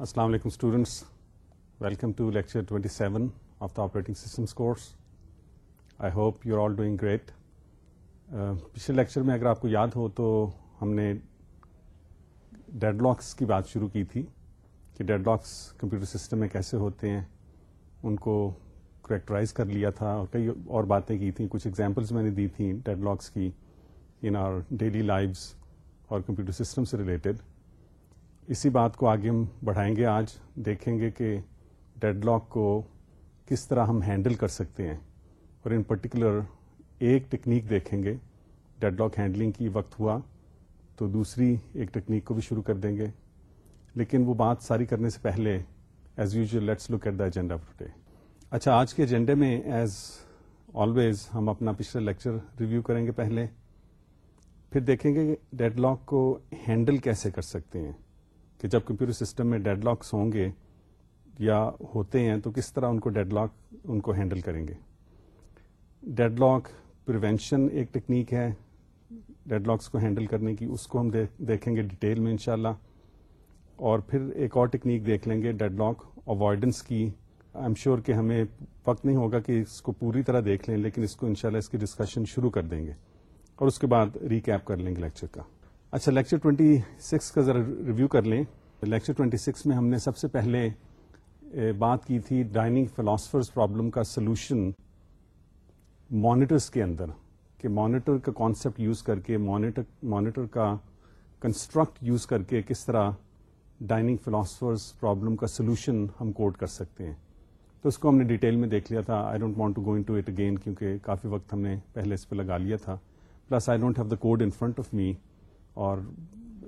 السلام علیکم students welcome to lecture 27 seven of the operating systems course I hope you are all doing great پچھلے lecture میں اگر آپ کو یاد ہو تو ہم نے ڈیڈ لاکس کی بات شروع کی تھی کہ ڈیڈ لاکس کمپیوٹر سسٹم میں کیسے ہوتے ہیں، ان کو کریکٹرائز کر لیا تھا اور کئی اور باتیں کی تھیں۔ کچھ ایگزامپلس میں نے دی تھیں ڈیڈ لاکس کی ان آر ڈیلی لائفز اور کمپیوٹر سسٹم سے ریلیٹڈ اسی بات کو آگے ہم بڑھائیں گے۔ آج دیکھیں گے کہ ڈیڈ لاک کو کس طرح ہم ہینڈل کر سکتے ہیں اور ان پرٹیکولر ایک ٹیکنیک دیکھیں گے۔ ڈیڈ لاک ہینڈلنگ کی وقت ہوا تو دوسری ایک ٹیکنیک کو بھی شروع کر دیں گے۔ لیکن وہ بات ساری کرنے سے پہلے as usual let's look at the agenda today اچھا آج کے ایجنڈے میں ایز آلویز ہم اپنا پچھلا لیکچر ریویو کریں گے پہلے۔ پھر دیکھیں گے ڈیڈ لاک کو ہینڈل کیسے کر سکتے ہیں۔ کہ جب کمپیوٹر سسٹم میں ڈیڈ لاکس ہوں گے یا ہوتے ہیں تو کس طرح ان کو ڈیڈ لاک ان کو ہینڈل کریں گے؟ ڈیڈ لاک پریونشن ایک ٹیکنیک ہے۔ ڈیڈ لاکس کو ہینڈل کرنے کی اس کو ہم دیکھیں گے ڈیٹیل میں انشاءاللہ۔ اور پھر ایک اور ٹیکنیک دیکھ لیں گے ڈیڈ لاک اوائڈنس کی۔ آئی ایم شیور کہ ہمیں وقت نہیں ہوگا کہ اس کو پوری طرح دیکھ لیں، لیکن اس کو انشاءاللہ اس کی ڈسکشن شروع کر دیں گے۔ اور اس کے بعد ریکیپ کر لیں گے لیکچر کا۔ اچھا لیکچر ٹوینٹی سکس کا ذرا ریویو کر لیں۔ لیکچر ٹوینٹی سکس میں ہم نے سب سے پہلے بات کی تھی ڈائننگ فلاسفرز پرابلم کا سولوشن مانیٹرس کے اندر، کہ مانیٹر کا کانسیپٹ یوز کر کے مانیٹر مانیٹر کا کنسٹرکٹ یوز کر کے کس طرح ڈائننگ فلاسفرز پرابلم کا سولوشن ہم کوڈ کر سکتے ہیں۔ تو اس کو ہم نے ڈیٹیل میں دیکھ لیا تھا۔ I don't want to go into it again کیونکہ کافی وقت ہم نے پہلے اس پہ لگا لیا تھا۔ Plus I don't have the code in front of me اور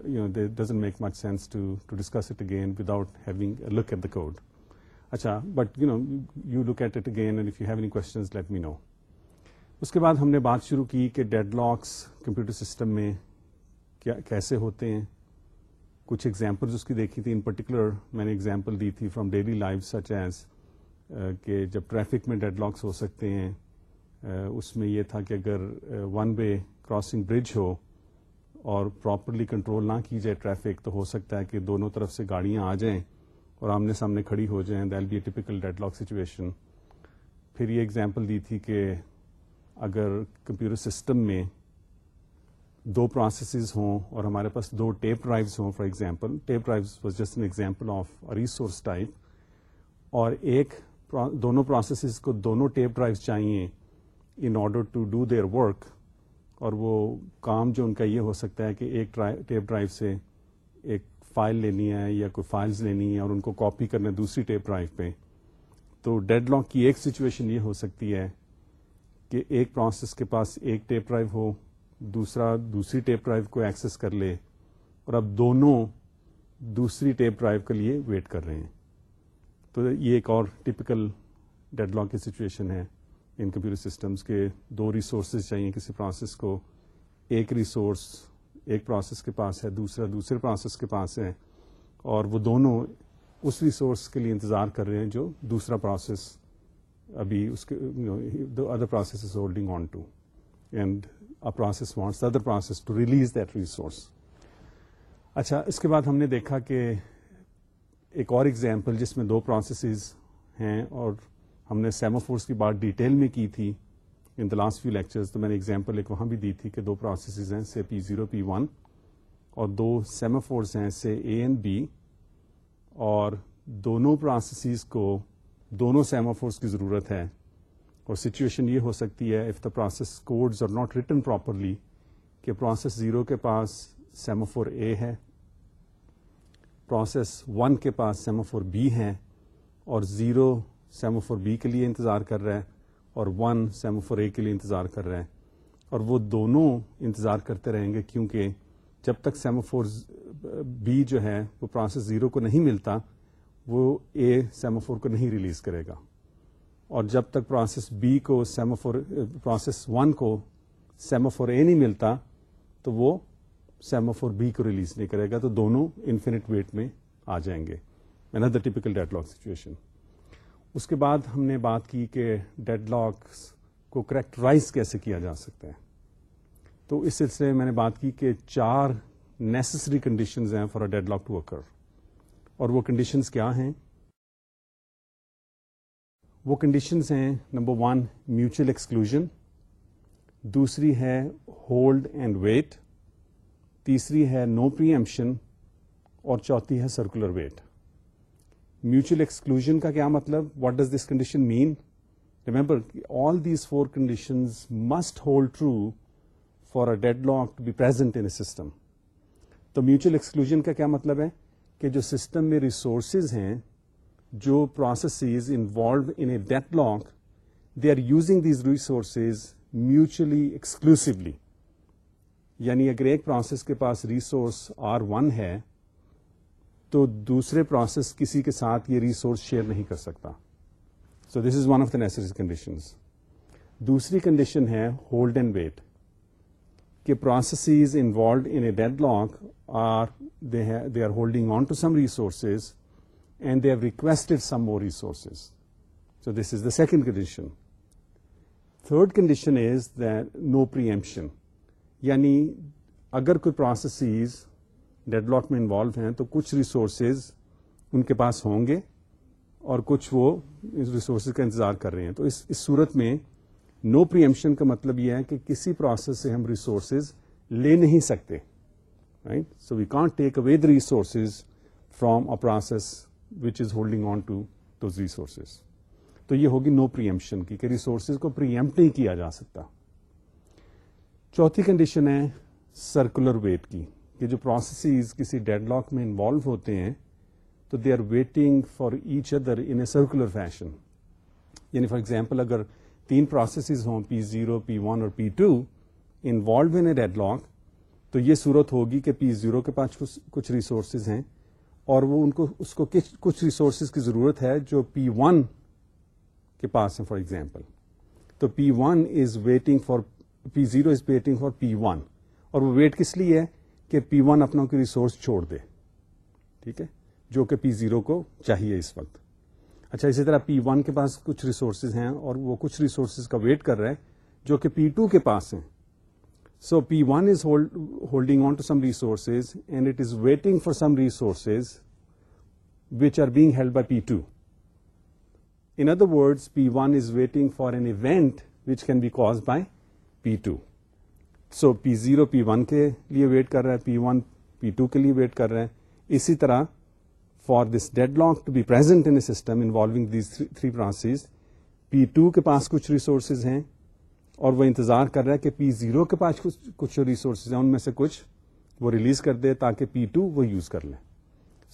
you know doesn't make much sense to to discuss it again without having look at the code اچھا but you know you look at it again and if you have any questions let me know اس کے بعد ہم نے بات شروع کی کہ deadlocks computer system میں کیا کیسے ہوتے ہیں کچھ ایگزامپلز اس کی دیکھی تھی ان پرٹیکولر میں نے ایگزامپل دی تھی from daily life such as کہ جب ٹریفک میں ڈیڈ لاکس ہو سکتے ہیں اس میں یہ تھا کہ اگر ون وے کراسنگ برج ہو اور پراپرلی کنٹرول نہ کی جائے ٹریفک تو ہو سکتا ہے کہ دونوں طرف سے گاڑیاں آ جائیں اور آمنے سامنے کھڑی ہو جائیں they'll be a typical deadlock situation پھر یہ ایگزامپل دی تھی کہ اگر کمپیوٹر سسٹم میں دو پروسیسز ہوں اور ہمارے پاس دو ٹیپ ڈرائیوز ہوں for example tape drives was just an example of resource type اور ایک دونوں پروسیسز کو دونوں ٹیپ ڈرائیوز چاہیے in order to do their work اور وہ کام جو ان کا یہ ہو سکتا ہے کہ ایک ٹیپ ڈرائیو سے ایک فائل لینی ہے یا کوئی فائلز لینی ہے اور ان کو کاپی کرنا ہے دوسری ٹیپ ڈرائیو پہ، تو ڈیڈ لاک کی ایک سچویشن یہ ہو سکتی ہے کہ ایک پروسیس کے پاس ایک ٹیپ ڈرائیو ہو، دوسرا دوسری ٹیپ ڈرائیو کو ایکسس کر لے اور اب دونوں دوسری ٹیپ ڈرائیو کے لیے ویٹ کر رہے ہیں۔ تو یہ ایک اور ٹپکل ڈیڈ لاک کی سچویشن ہے۔ ان کمپیوٹر سسٹمز کے دو ریسورسز چاہیے، کسی پروسیس کو ایک ریسورس ایک پروسیس کے پاس ہے، دوسرا، دوسرے پروسیس کے پاس ہے، اور وہ دونوں اس ریسورس کے لیے انتظار کر رہے ہیں جو دوسرا پروسیس ابھی اس کے other process is holding on to and process wants other process to release that resource اچھا اس کے بعد ہم نے دیکھا کہ ایک اور ایگزامپل جس میں دو پروسیسز ہیں اور ہم نے سیموفورس کی بات ڈیٹیل میں کی تھی in the last few lectures, تو میں نے ایگزامپل ایک وہاں بھی دی تھی کہ دو پروسیسز ہیں، سے پی زیرو، پی ون، اور دو سیموفورس ہیں، سے اے اینڈ بی، اور دونوں پروسیسز کو، دونوں سیموفورس کی ضرورت ہے۔ اور سچویشن یہ ہو سکتی ہے if the process codes are not written properly کہ پروسیس زیرو کے پاس سیموفور اے ہے پروسیس ون کے پاس سیموفور بی ہے، اور زیرو سیموفور بی کے لیے انتظار کر رہا ہے اور ون سیموفور اے کے لیے انتظار کر رہا ہے اور وہ دونوں انتظار کرتے رہیں گے کیونکہ جب تک سیموفور بی جو ہے وہ پروسیس زیرو کو نہیں ملتا، وہ اے سیموفور کو نہیں ریلیز کرے گا۔ اور جب تک پروسیس بی کو، سیموفور، پروسیس ون کو سیموفور اے نہیں ملتا، تو وہ سیموفور بی کو ریلیز نہیں کرے گا، تو دونوں انفینٹ ویٹ میں آ جائیں گے۔ اندر ٹیپیکل ڈیڈ لاک سچویشن اس کے بعد ہم نے بات کی کہ ڈیڈ لاکس کو کریکٹرائز کیسے کیا جا سکتا ہے۔ تو اس سلسلے میں میں نے بات کی کہ چار نیسسری کنڈیشنز ہیں for a deadlock to occur اور وہ کنڈیشنز کیا ہیں؟ وہ کنڈیشنز ہیں نمبر ون میوچل ایکسکلوژن دوسری ہے ہولڈ اینڈ ویٹ تیسری ہے نو پریمپشن اور چوتھی ہے سرکولر ویٹ میوچل ایکسکلوژن کا کیا مطلب؟ What does this condition mean remember all these four conditions must hold true for a deadlock to be present in system تو میوچل ایکسکلوژن کا کیا مطلب ہے؟ کہ جو سسٹم میں ریسورسز ہیں، جو processes involved in a deadlock they are using these resources mutually exclusively یعنی اگر ایک پروسیس کے پاس ریسورس آر ون ہے تو دوسرے پروسیس کسی کے ساتھ یہ ریسورس شیئر نہیں کر سکتا۔ So this is one of the necessary conditions دوسری کنڈیشن ہے ہولڈ اینڈ ویٹ کہ processes involved in a deadlock are they are holding on to some resources and they have requested some more resources so this is the second condition third condition is the no preemption یعنی اگر کوئی processes deadlock میں involve ہیں تو کچھ resources ان کے پاس ہوں گے اور کچھ وہ ریسورسز کا انتظار کر رہے ہیں۔ تو اس اس صورت میں نو پریمپشن کا مطلب یہ ہے کہ کسی پروسیس سے ہم ریسورسز لے نہیں سکتے right so we can't take away the resources from a process which is holding on to those resources تو یہ ہوگی نو پریمپشن کی کہ ریسورسز کو پریمپٹ نہیں کیا جا سکتا۔ چوتھی کنڈیشن ہے سرکولر ویٹ کی۔ کہ جو پروسیسز کسی ڈیڈ لاک میں انوالو ہوتے ہیں، تو they are waiting for each other in a circular fashion یعنی فار ایگزامپل اگر تین پروسیسز ہوں پی زیرو پی ون اور P two involve in a deadlock تو یہ صورت ہوگی کہ پی زیرو کے پاس کچھ ریسورسز ہیں اور وہ ان کو اس کو کچھ ریسورسز کی ضرورت ہے جو پی ون کے پاس ہیں فار ایگزامپل تو P one is waiting for P zero is waiting for P one اور وہ ویٹ کس لیے ہے؟ کہ پی ون اپنا کوئی ریسورس چھوڑ دے، ٹھیک ہے؟ جو کہ پی زیرو کو چاہیے اس وقت۔ اچھا اسی طرح پی ون کے پاس کچھ ریسورسز ہیں اور وہ کچھ ریسورسز کا ویٹ کر رہے ہیں جو کہ پی ٹو کے پاس ہیں۔ So P one is holding on to some resources and it is waiting for some resources which are being held by P two in other words P one is waiting for an event which can be caused by P two so P zero, P one کے لیے wait کر رہا ہے، P one, P two کے لیے wait کر رہے ہیں اسی طرح for this deadlock to be present in system involving these three processes P two کے پاس کچھ ریسورسز ہیں اور وہ انتظار کر رہا ہے کہ پی زیرو کے پاس کچھ ریسورسز ہیں، ان میں سے کچھ وہ ریلیز کر دے تاکہ پی ٹو وہ یوز کر لیں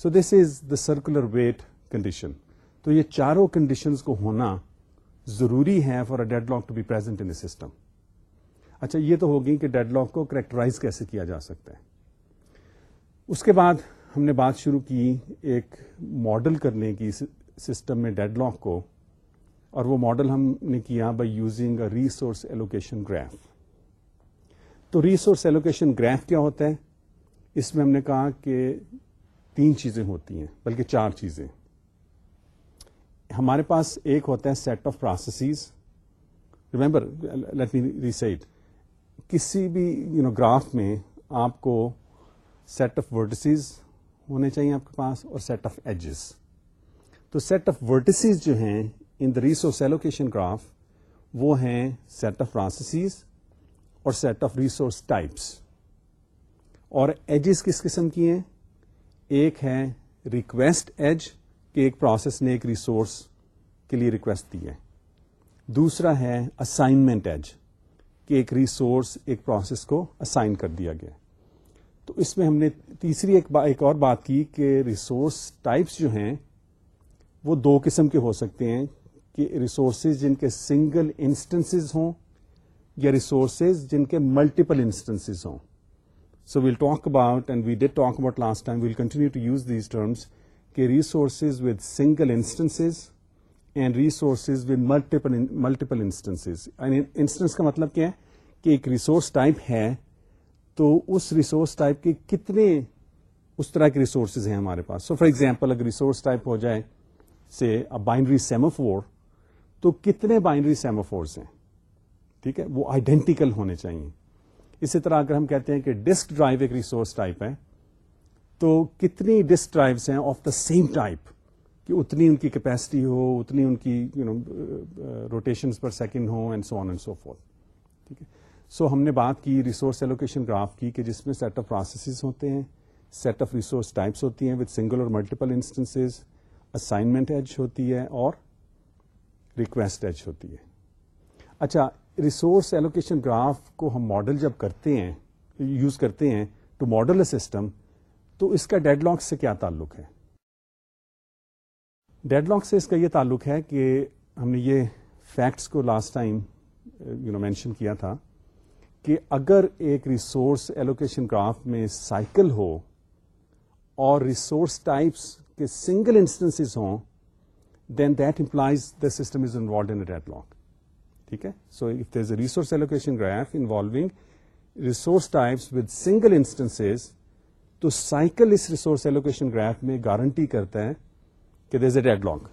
so this is the circular wait condition تو یہ چاروں کنڈیشنز کو ہونا ضروری ہے for a deadlock to be present in system اچھا یہ تو ہوگی کہ ڈیڈ لاک کو کریکٹرائز کیسے کیا جا سکتا ہے؟ اس کے بعد ہم نے بات شروع کی ایک ماڈل کرنے کی سسٹم میں ڈیڈ لاک کو، اور وہ ماڈل ہم نے کیا by using a resource allocation graph تو ریسورس ایلوکیشن گراف کیا ہوتا ہے؟ اس میں ہم نے کہا کہ تین چیزیں ہوتی ہیں، بلکہ چار چیزیں۔ ہمارے پاس ایک ہوتا ہے set of processes remember let me recite کسی بھی یو نو گراف میں آپ کو سیٹ آف ورٹسیز ہونے چاہیے آپ کے پاس اور سیٹ آف ایجز تو سیٹ آف ورٹسیز جو ہیں in the resource allocation graph وہ ہیں سیٹ آف پروسیسز اور سیٹ آف ریسورس ٹائپس اور ایجز کس قسم کی ہیں؟ ایک ہے ریکویسٹ ایج کہ ایک پروسیس نے ایک ریسورس کے لیے ریکویسٹ دی ہے. دوسرا ہے اسائنمنٹ ایج کہ ایک ریسورس ایک پروسیس کو اسائن کر دیا گیا۔ تو اس میں ہم نے تیسری ایک با، ایک اور بات کی کہ ریسورس ٹائپس جو ہیں، وہ دو قسم کے ہو سکتے ہیں کہ ریسورسز جن کے سنگل انسٹنسز ہوں یا ریسورسز جن کے ملٹیپل انسٹنسز ہوں۔ So we'll talk about and we did talk about last time we'll continue to use these terms کہ resources with single instances and resources with multiple multiple instances instance کا مطلب کیا ہے کہ ایک ریسورس ٹائپ ہے تو اس ریسورس ٹائپ کے کتنے اس طرح کے ریسورسز ہیں ہمارے پاس سو فار ایگزامپل اگر ریسورس ٹائپ ہو جائے سے بائنڈری سیموفور تو کتنے بائنڈری سیموفورس ہیں ٹھیک ہے وہ آئیڈینٹیکل ہونے چاہیے اسی طرح اگر ہم کہتے ہیں کہ ڈسک ڈرائیو ایک ریسورس ٹائپ ہے تو کتنی ڈسک ڈرائیوس ہیں آف دا سیم ٹائپ کہ اتنی ان کی کیپیسٹی ہو، اتنی ان کی you know per second who and so on and so forth ٹھیک ہے؟ سو ہم نے بات کی ریسورس ایلوکیشن گراف کی کہ جس میں سیٹ آف پروسیسز ہوتے ہیں سیٹ آف ریسورس ٹائپس ہوتی ہیں وتھ سنگل اور ملٹیپل انسٹنس اسائنمنٹ ایج ہوتی ہے اور ریکویسٹ ایج ہوتی ہے۔ اچھا ریسورس ایلوکیشن گراف کو ہم ماڈل جب کرتے ہیں یوز کرتے ہیں ٹو ماڈل اے سسٹم تو اس کا ڈیڈ لاک سے کیا تعلق ہے؟ ڈیڈ لاک سے اس کا یہ تعلق ہے کہ ہم نے یہ فیکٹس کو last time you know mention کیا تھا کہ اگر ایک ریسورس ایلوکیشن گراف میں سائیکل ہو اور ریسورس ٹائپس کے سنگل انسٹنس ہوں then that implies the system is involved in deadlock ٹھیک ہے؟ So if there a resource allocation graph involving resource types with single instance تو سائیکل اس resource allocation graph میں guarantee کرتا ہے کہ there is a dead lock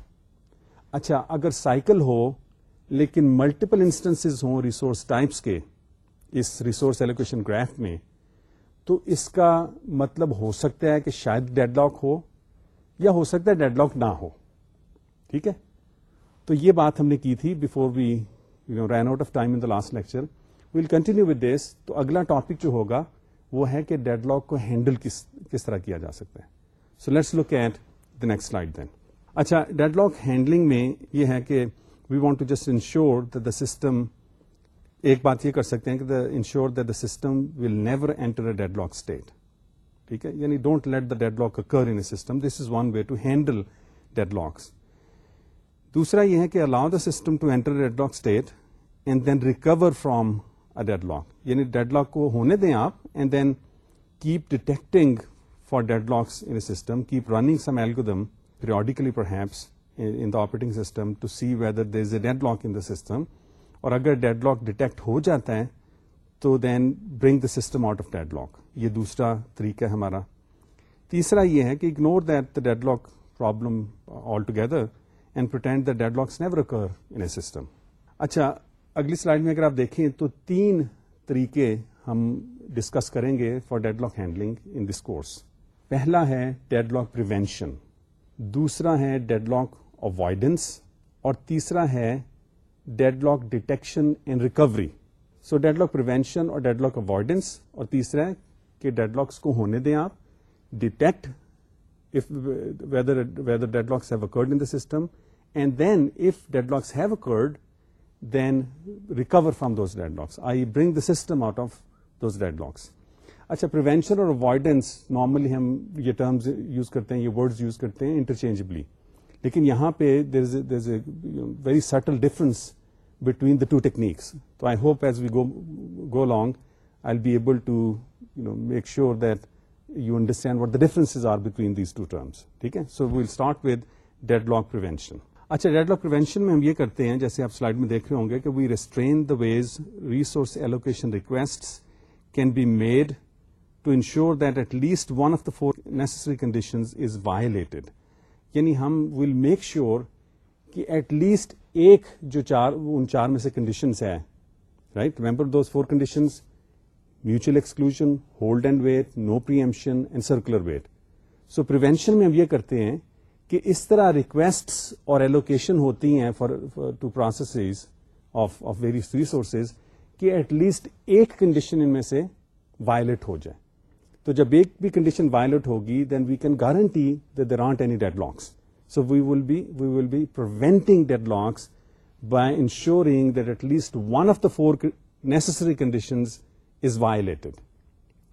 اچھا اگر سائیکل ہو، لیکن ملٹیپل انسٹنس ہوں ریسورس ٹائپس کے اس ریسورس ایلوکیشن گراف میں، تو اس کا مطلب ہو سکتا ہے کہ شاید ڈیڈ لاک ہو یا ہو سکتا ہے ڈیڈ لاک نہ ہو۔ ٹھیک ہے؟ تو یہ بات ہم نے کی تھی before we you know ran out of time in the last lecture we'll continue with this تو اگلا ٹاپک جو ہوگا، وہ ہے کہ ڈیڈ لاک کو ہینڈل کس کس طرح کیا جا سکتا ہے۔ So let's look at the next slide then اچھا ڈیڈ لاک ہینڈلنگ میں یہ ہے کہ we want to just ensure the system ایک بات یہ کر سکتے ہیں کہ ensure the system will never enter a deadlock state ٹھیک ہے؟ یعنی don't let the deadlock occur in system this is one way to handle deadlocks دوسرا یہ ہے کہ allow the system to enter deadlock state and then recover from a deadlock یعنی deadlock کو ہونے دیں آپ and then keep detecting for deadlocks in system keep running some algorithm periodically perhaps in the operating system to see whether there is a deadlock in the system. اور اگر deadlock detect ہو جاتا ہے تو then bring the system out of deadlock یہ دوسرا طریقہ ہے ہمارا تیسرا یہ ہے کہ ignore that the deadlock problem altogether and pretend the deadlocks never occur in a system اچھا اگلی سلائڈ میں اگر آپ دیکھیں تو تین طریقے ہم ڈسکس کریں گے for deadlock handling in this course پہلا ہے ڈیڈ لاک پریونشن دوسرا ہے ڈیڈ لاک اوائڈنس اور تیسرا ہے deadlock detection and recovery so deadlock prevention اور ڈیڈ لاک اوائڈنس اور تیسرا ہے کہ ڈیڈ لاکس کو ہونے دیں آپ. Detect whether whether deadlocks have occurred in the system and then if deadlocks have occurred then recover from those deadlocks I bring the system out of those deadlocks اچھا prevention اور avoidance normally ہم یہ terms use کرتے ہیں، یہ words use کرتے ہیں interchangeably لیکن یہاں پہ there is a very subtle difference between the two techniques تو I hope as we go go long I be able to you know make sure that you understand what the difference are between these two terms ٹھیک ہے؟ So we'll start with deadlock prevention اچھا dead lock prevention میں ہم یہ کرتے ہیں، جیسے آپ سلائڈ میں دیکھ رہے ہوں گے، کہ we restrain the ways resource allocation request can be made to ensure that at least one of the four necessary condition is violated یعنی ہم ول میک شیور کہ ایٹ لیسٹ ایک جو چار، ان چار میں سے کنڈیشنس ہے right remember those four conditions mutual exclusion hold and wait no preemption and circular wait so prevention میں ہم یہ کرتے ہیں کہ اس طرح ریکویسٹ اور ایلوکیشن ہوتی ہیں for two process of of various resources کہ ایٹ لیسٹ ایک کنڈیشن ان میں سے وائلٹ ہو جائے۔ تو جب ایک بھی کنڈیشن وائلٹ ہوگی then we can guarantee there aren't any deadlocks so we will be we will be preventing deadlocks by ensuring that at least one of the four necessary condition is violated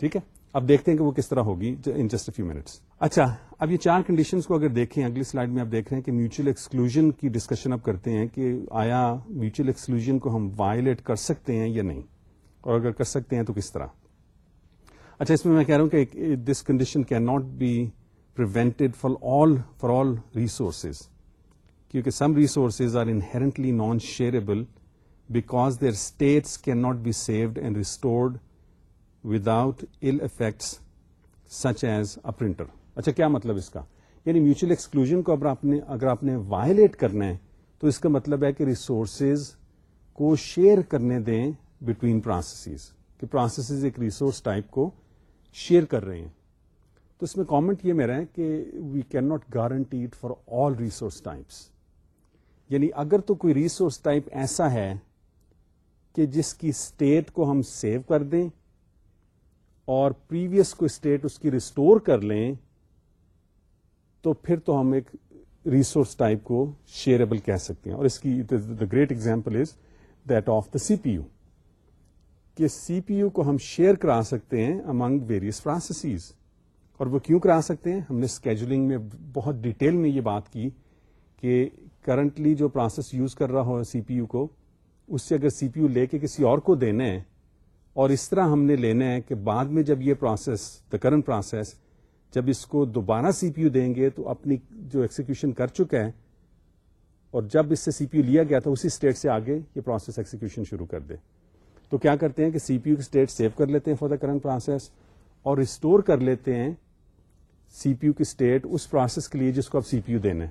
ٹھیک ہے؟ اب دیکھتے ہیں کہ وہ کس طرح ہوگی ان جسٹ فیو منٹس اچھا اب یہ چار کنڈیشنز کو اگر دیکھیں، اگلی سلائڈ میں آپ دیکھ رہے ہیں کہ میوچل ایکسکلوژن کی ڈسکشن اب کرتے ہیں کہ آیا میوچل ایکسکلوژن کو ہم وایلیٹ کر سکتے ہیں یا نہیں؟ اور اگر کر سکتے ہیں تو کس طرح؟ اچھا اس میں میں کہہ رہا ہوں کہ this condition can not be prevented for all for all resources کیونکہ some resources are inherently non shareable because their states can not be saved and restored without ill effects such as a printer اچھا کیا مطلب اس کا؟ یعنی mutual exclusion کو اگر آپ نے، اگر آپ نے وائلیٹ کرنا ہے، تو اس کا مطلب ہے کہ ریسورسز کو شیئر کرنے دیں بٹوین پروسیسز کہ پروسیسز ایک ریسورس ٹائپ کو شیئر کر رہے ہیں۔ تو اس میں کامنٹ یہ میرا ہے کہ we can not guaranteed for all resource types یعنی اگر تو کوئی ریسورس ٹائپ ایسا ہے کہ جس کی اسٹیٹ کو ہم سیو کر دیں اور پریویس کو اسٹیٹ اس کی ریسٹور کر لیں، تو پھر تو ہم ایک ریسورس ٹائپ کو شیئربل کہہ سکتے ہیں۔ اور اس کی the great example is that of the C P U کہ سی پی یو کو ہم شیئر کرا سکتے ہیں امنگ ویریس پروسیسز اور وہ کیوں کرا سکتے ہیں؟ ہم نے اسکیجولنگ میں بہت ڈیٹیل میں یہ بات کی کہ کرنٹلی جو پروسیس یوز کر رہا ہو سی پی یو کو، اس سے اگر سی پی یو لے کے کسی اور کو دینا ہے اور اس طرح ہم نے لینا ہے کہ بعد میں جب یہ پروسیس دا کرنٹ پروسیس جب اس کو دوبارہ سی پی یو دیں گے تو اپنی جو ایکسیکیوشن کر چکا ہے اور جب اس سے سی پی یو لیا گیا تھا اسی اسٹیٹ سے آگے یہ پروسیس ایکسیکیوشن شروع کر دے۔ تو کیا کرتے ہیں کہ سی پی یو کی اسٹیٹ سیو کر لیتے ہیں فار دا کرنٹ پروسیس اور ریسٹور کر لیتے ہیں سی پی یو کی اسٹیٹ اس پروسیس کے لیے جس کو آپ سی پی یو دینا ہے۔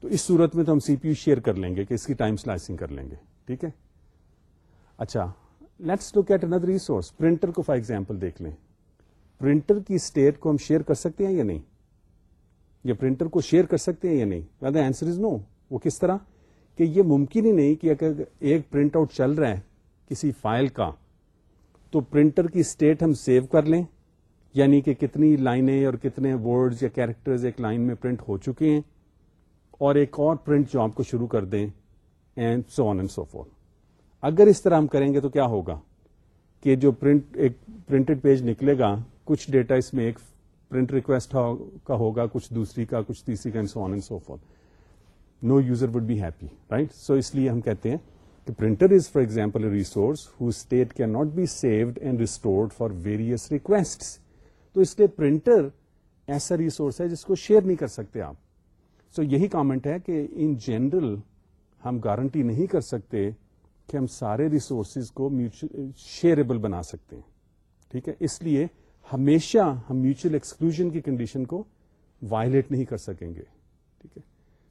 تو اس صورت میں تو ہم سی پی یو شیئر کر لیں گے کہ اس کی ٹائم سلائسنگ کر لیں گے۔ ٹھیک ہے؟ اچھا let's look at another resource printer کو فار ایگزامپل دیکھ لیں۔ پرنٹر کی اسٹیٹ کو ہم شیئر کر سکتے ہیں یا نہیں؟ یا پرنٹر کو شیئر کر سکتے ہیں یا نہیں؟ آنسر از نو وہ کس طرح؟ کہ یہ ممکن ہی نہیں کہ اگر ایک پرنٹ آؤٹ چل رہا ہے کسی فائل کا، تو پرنٹر کی اسٹیٹ ہم سیو کر لیں یعنی کہ کتنی لائنیں اور کتنے ورڈز یا کیریکٹرز ایک لائن میں پرنٹ ہو چکے ہیں، اور ایک اور پرنٹ جاب کو شروع کر دیں and so on and so forth اگر اس طرح ہم کریں گے تو کیا ہوگا؟ کہ جو پرنٹ ایک پرنٹڈ پیج نکلے گا، کچھ ڈیٹا اس میں ایک پرنٹ ریکویسٹ کا ہوگا، کچھ دوسری کا، کچھ تیسری کا so on and so forth no user would be happy right so اس لیے ہم کہتے ہیں کہ printer is for example resource who state can not be saved and restored for various request تو اس لیے پرنٹر ایسا ریسورس ہے جس کو شیئر نہیں کر سکتے آپ۔ سو یہی کامنٹ ہے کہ ان جنرل ہم گارنٹی نہیں کر سکتے کہ ہم سارے ریسورسز کو شیئربل بنا سکتے ہیں۔ ٹھیک ہے؟ اس لیے ہمیشہ ہم میوچل ایکسکلوژن کی کنڈیشن کو وائلیٹ نہیں کر سکیں گے۔ ٹھیک ہے؟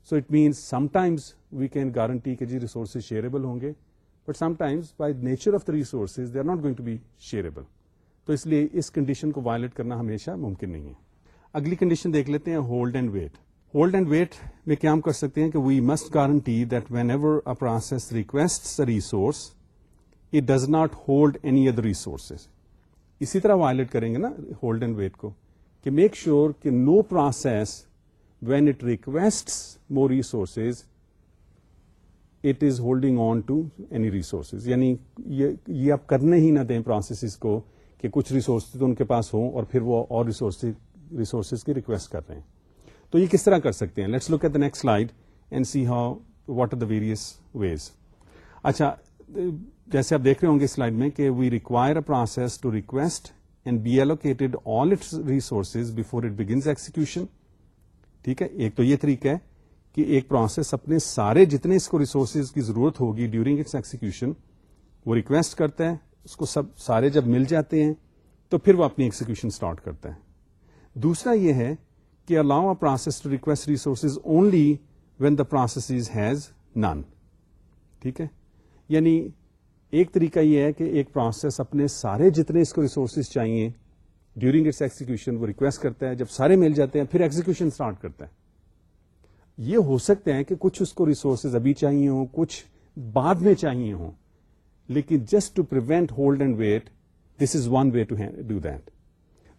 So it means sometimes we can guarantee کہ جی ریسورسز شیئربل ہوں گے but sometimes by nature of the resources they are not going to be shareable تو اس لیے اس کنڈیشن کو وائلیٹ کرنا ہمیشہ ممکن نہیں ہے۔ اگلی کنڈیشن دیکھ لیتے ہیں hold and wait hold and wait میں کیا ہم کر سکتے ہیں کہ we must guarantee that whenever a process request resource it does not hold any other resources اسی طرح وائلٹ کریں گے نا ہولڈ اینڈ ویٹ کو، کہ میک شیور کہ no process when it request more resources it is holding on to any resources یعنی یہ آپ کرنے ہی نہ دیں پروسیسز کو کہ کچھ ریسورسز ان کے پاس ہوں اور پھر وہ اور ریسورسز کی ریکویسٹ کر رہے ہیں۔ تو یہ کس طرح کر سکتے ہیں؟ Let's look at the next slide and see how what are the various ways اچھا جیسے آپ دیکھ رہے ہوں گے سلائڈ میں کہ we require a process to request and be allocated all its resources before it begins execution ٹھیک ہے؟ ایک تو یہ طریقہ ہے کہ ایک پروسیس اپنے سارے جتنے اس کو ریسورسز کی ضرورت ہوگی ڈیورنگ اٹس ایکسیکیوشن وہ ریکویسٹ کرتا ہے، اس کو سب سارے جب مل جاتے ہیں تو پھر وہ اپنی ایکسیکیوشن اسٹارٹ کرتا ہے۔ دوسرا یہ ہے کہ allow a process to request resources only when the process has none ٹھیک ہے؟ یعنی ایک طریقہ یہ ہے کہ ایک پروسیس اپنے سارے جتنے اس کو ریسورسز چاہیے ڈیورنگ اٹس ایکسیکیوشن وہ ریکویسٹ کرتا ہے جب سارے مل جاتے ہیں، پھر ایکسیکیوشن اسٹارٹ کرتا ہے یہ ہو سکتا ہے کہ کچھ اس کو ریسورسز ابھی چاہیے ہوں، کچھ بعد میں چاہیے ہوں، لیکن just to prevent hold and wait this is one way to do that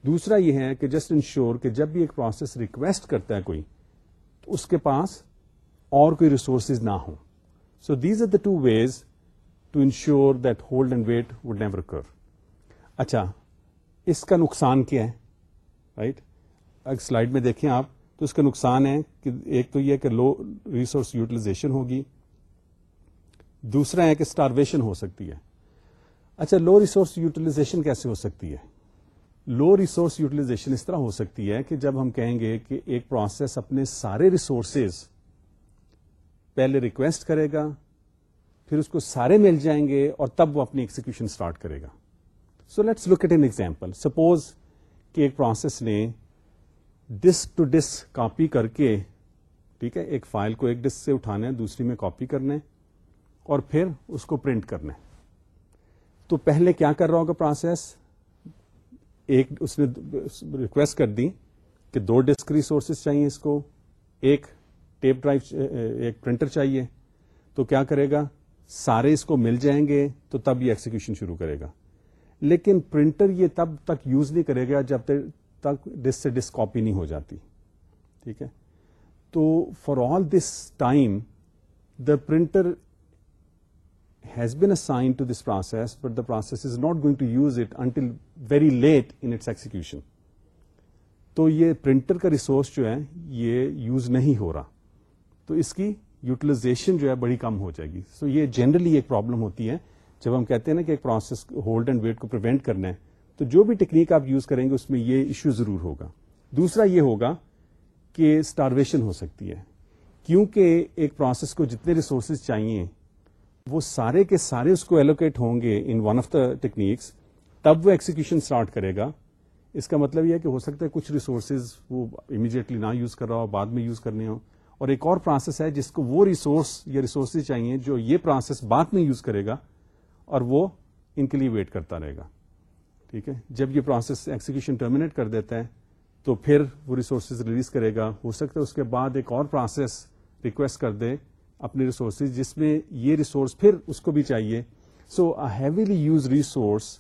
دوسرا یہ ہے کہ جسٹ انشور کہ جب بھی ایک پروسیس ریکویسٹ کرتا ہے کوئی، تو اس کے پاس اور کوئی ریسورسز نہ ہوں۔ So these are the two ways to ensure that hold and wait would never occur اچھا اس کا نقصان کیا ہے؟ رائٹ اگر سلائڈ میں دیکھیں آپ تو اس کا نقصان ہے کہ ایک تو یہ کہ لو ریسورس یوٹیلائزیشن ہوگی، دوسرا ہے کہ اسٹارویشن ہو سکتی ہے۔ اچھا لو ریسورس یوٹیلائزیشن کیسے ہو سکتی ہے؟ لو ریسورس یوٹیلائزیشن اس طرح ہو سکتی ہے کہ جب ہم کہیں گے کہ ایک پروسیس اپنے سارے ریسورسز پہلے ریکویسٹ کرے گا، پھر اس کو سارے مل جائیں گے اور تب وہ اپنی ایکسیکیوشن اسٹارٹ کرے گا۔ So let's look at an example suppose کہ ایک پروسیس نے ڈسک ٹو ڈسک کاپی کر کے ٹھیک ہے، ایک فائل کو ایک ڈسک سے اٹھانا ہے، دوسری میں کاپی کرنا ہے اور پھر اس کو پرنٹ کرنا ہے۔ تو پہلے کیا کر رہا ہوگا پروسیس ایک اس نے ریکویسٹ کر دی کہ دو ڈسک ریسورسز چاہیے اس کو، ایک ٹیپ ڈرائیو ایک پرنٹر چاہیے۔ تو کیا کرے گا؟ سارے اس کو مل جائیں گے تو تب یہ ایکسیکیوشن شروع کرے گا۔ لیکن پرنٹر یہ تب تک یوز نہیں کرے گا جب تک ڈسک سے ڈسک کاپی نہیں ہو جاتی۔ ٹھیک ہے؟ تو for all this time the printer has been assign to this process but the process is not going to use it until very late in its execution تو یہ پرنٹر کا resource جو ہے، یہ یوز نہیں ہو رہا۔ تو اس کی یوٹیلائزیشن جو ہے، بڑی کم ہو جائے گی۔ سو so یہ جنرلی ایک پرابلم ہوتی ہے۔ جب ہم کہتے ہیں نا کہ ایک پروسیس ہولڈ اینڈ ویٹ کو پروینٹ کرنا ہے، تو جو بھی ٹیکنیک آپ یوز کریں گے، اس میں یہ ایشو ضرور ہوگا۔ دوسرا یہ ہوگا کہ اسٹارویشن ہو سکتی ہے۔ کیونکہ ایک پروسیس کو جتنے ریسورسز چاہیے، وہ سارے کے سارے اس کو ایلوکیٹ ہوں گے in one of the techniques تب وہ ایکسیکیوشن اسٹارٹ کرے گا۔ اس کا مطلب یہ ہے کہ ہو سکتا ہے کچھ ریسورسز وہ امیڈیٹلی نہ یوز کر رہا ہو، بعد میں یوز کرنے ہو اور ایک اور پروسیس ہے جس کو وہ ریسورس یا ریسورسز چاہیے جو یہ پروسیس بعد میں یوز کرے گا اور وہ ان کے لیے ویٹ کرتا رہے گا۔ ٹھیک ہے؟ جب یہ پروسیس ایکسیکیوشن ٹرمینیٹ کر دیتا ہے تو پھر وہ ریسورسز ریلیز کرے گا۔ ہو سکتا ہے اس کے بعد ایک اور پروسیس ریکویسٹ کر دے اپنے ریسورسز جس میں یہ ریسورس پھر اس کو بھی چاہیے۔ So heavily use resource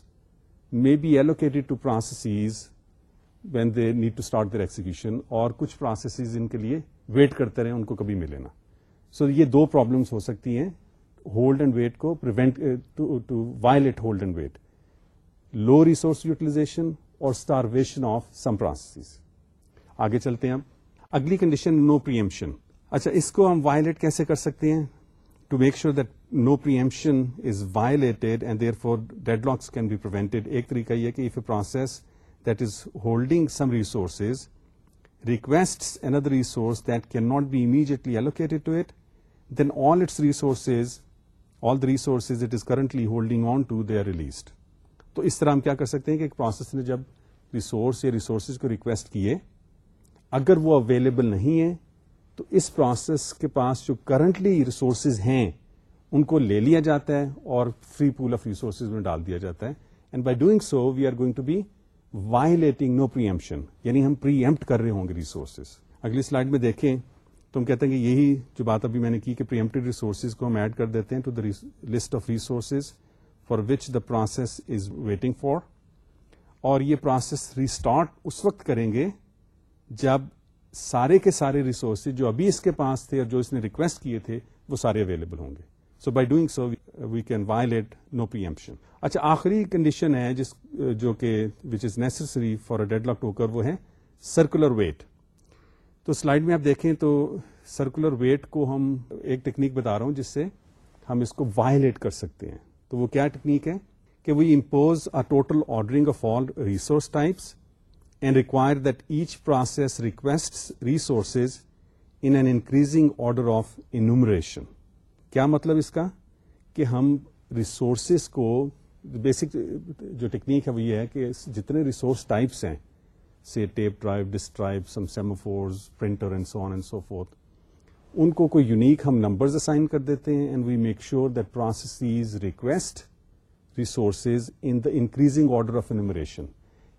may be allocated to processes when they need to start their execution اور کچھ پروسیسز ان کے لیے ویٹ کرتے رہے ان کو کبھی ملے نا سو so, یہ دو پرابلمس ہو سکتی ہیں۔ ہولڈ اینڈ ویٹ کو to violate hold and wait low resource utilisation اور اسٹارویشن آف سم پروسیس آگے چلتے ہیں اب اگلی کنڈیشن نو پریمشن اچھا اس کو ہم وائلٹ کیسے کر سکتے ہیں؟ To make sure that no preemption is violated and therefore deadlocks can be prevented ایک طریقہ یہ کہ if a process that is holding some resources request another resource that can not be immediately allocated to it then all its resources all the resources it is currently holding on to they are released تو اس طرح ہم کیا کر سکتے ہیں کہ ایک پروسیس نے جب ریسورس یا ریسورسز کو ریکویسٹ کیے، اگر وہ اویلیبل نہیں ہے، تو اس پروسیس کے پاس جو کرنٹلی ریسورسز ہیں، ان کو لے لیا جاتا ہے اور فری پول آف ریسورسز میں ڈال دیا جاتا ہے۔ And by doing so we are going to be violating no preemption یعنی ہم پری ایمپٹ کر رہے ہوں گے ریسورسز اگلی سلائڈ میں دیکھیں۔ تو ہم کہتے ہیں کہ یہی جو بات ابھی میں نے کی کہ پریمپٹڈ ریسورسز کو ہم ایڈ کر دیتے ہیں to the list of resources for which the process is waiting for اور یہ پروسیس ریسٹارٹ اس وقت کریں گے جب سارے کے سارے ریسورسز جو ابھی اس کے پاس تھے اور جو اس نے ریکویسٹ کیے تھے وہ سارے اویلیبل ہوں گے. So by doing so we can violate no preemption اچھا آخری کنڈیشن ہے جس، جو کہ which is necessary for a deadlock to occur وہ ہے سرکولر ویٹ تو سلائڈ میں آپ دیکھیں تو سرکولر ویٹ کو ہم ایک ٹیکنیک بتا رہا ہوں جس سے ہم اس کو وائلیٹ کر سکتے ہیں۔ تو وہ کیا ٹیکنیک ہے کہ we impose a total ordering of all resource types and require that each process request resources in an increasing order of enumeration کیا مطلب اس کا؟ کہ ہم ریسورسز کو بیسک جو ٹیکنیک ہے وہ یہ ہے کہ جتنے ریسورس ٹائپس ہیں سے tape drive disk drive some semaphores printer and so on and so forth ان کو کوئی یونیک ہم نمبرز اسائن کر دیتے ہیں and we make sure that processes request resources in the increasing order of enumeration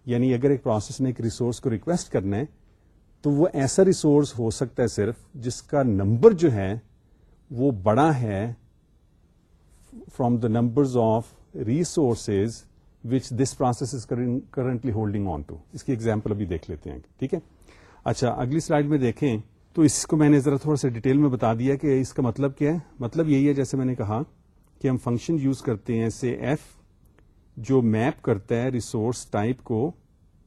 یعنی اگر ایک پروسیس نے ایک ریسورس کو ریکویسٹ کرنا ہے تو وہ ایسا ریسورس ہو سکتا ہے صرف جس کا نمبر جو ہے وہ بڑا ہے from the number of resources which this process is currently holding on to اس کی ایگزامپل ابھی دیکھ لیتے ہیں ٹھیک ہے اچھا اگلی سلائڈ میں دیکھیں تو اس کو میں نے ذرا تھوڑا سا ڈیٹیل میں بتا دیا کہ اس کا مطلب کیا ہے مطلب یہی ہے جیسے میں نے کہا کہ ہم فنکشن یوز کرتے ہیں سے ایف جو میپ کرتا ہے ریسورس ٹائپ کو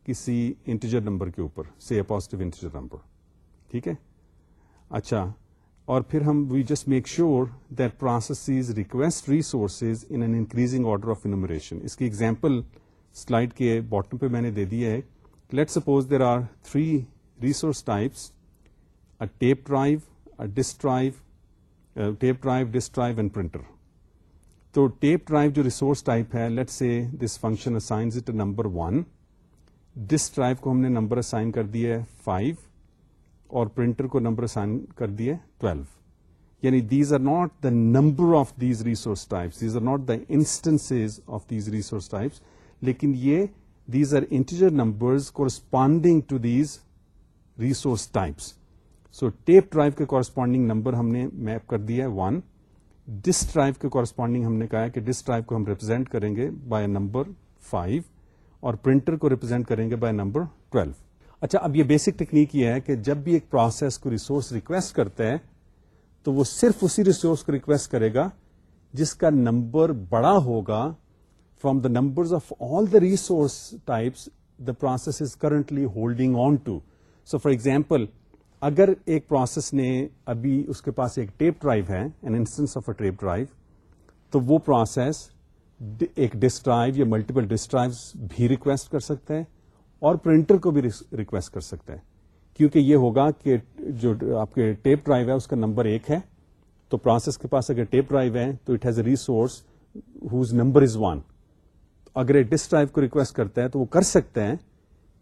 کسی انٹیجر نمبر کے اوپر see a positive integer number ٹھیک ہے اچھا اور پھر ہم we just make sure that process request resources in an increasing order of enumeration اس کی ایگزامپل سلائڈ کے باٹم پہ میں نے دے دیا ہے. Let suppose there are three resource types tape drive a disk drive tape drive disk drive and printer تو tape drive جو ریسورس ٹائپ ہے let say this function assigns it number one disk drive کو ہم نے number assign کر دیا ہے five اور پرنٹر کو نمبر اسائن کر دیا ٹویلو. یعنی these are not the number of these resource types, these are not the instance of these resource types, لیکن یہ these are integer numbers corresponding to these resource types. So tape drive کے corresponding number ہم نے map کر دیا ہے one. Disk drive کے corresponding ہم نے کہا کہ ڈسک ڈرائیو کو ہم ریپرزینٹ کریں گے بائی نمبر فائیو اور پرنٹر کو ریپرزینٹ کریں گے بائی نمبر ٹویلو. اچھا اب یہ بیسک ٹیکنیک یہ ہے کہ جب بھی ایک پروسیس کو ریسورس ریکویسٹ کرتا ہے تو وہ صرف اسی ریسورس کو ریکویسٹ کرے گا جس کا نمبر بڑا ہوگا from the number of all the resource types the process is currently holding on to so for example اگر ایک پروسیس نے ابھی اس کے پاس ایک ٹیپ ڈرائیو ہے an instance of a tape drive تو وہ پروسیس ایک ڈسک ڈرائیو یا ملٹیپل ڈسک ڈرائیو بھی ریکویسٹ کر سکتا ہے اور پرنٹر کو بھی ریکویسٹ کر سکتا ہے کیونکہ یہ ہوگا کہ جو آپ کے ٹیپ ڈرائیو ہے، اس کا نمبر ایک ہے۔ تو پروسیس کے پاس اگر ٹیپ ڈرائیو ہے، تو it has a resource whose number is one اگر ڈسک ڈرائیو کو ریکویسٹ کرتا ہے، تو وہ کر سکتے ہیں،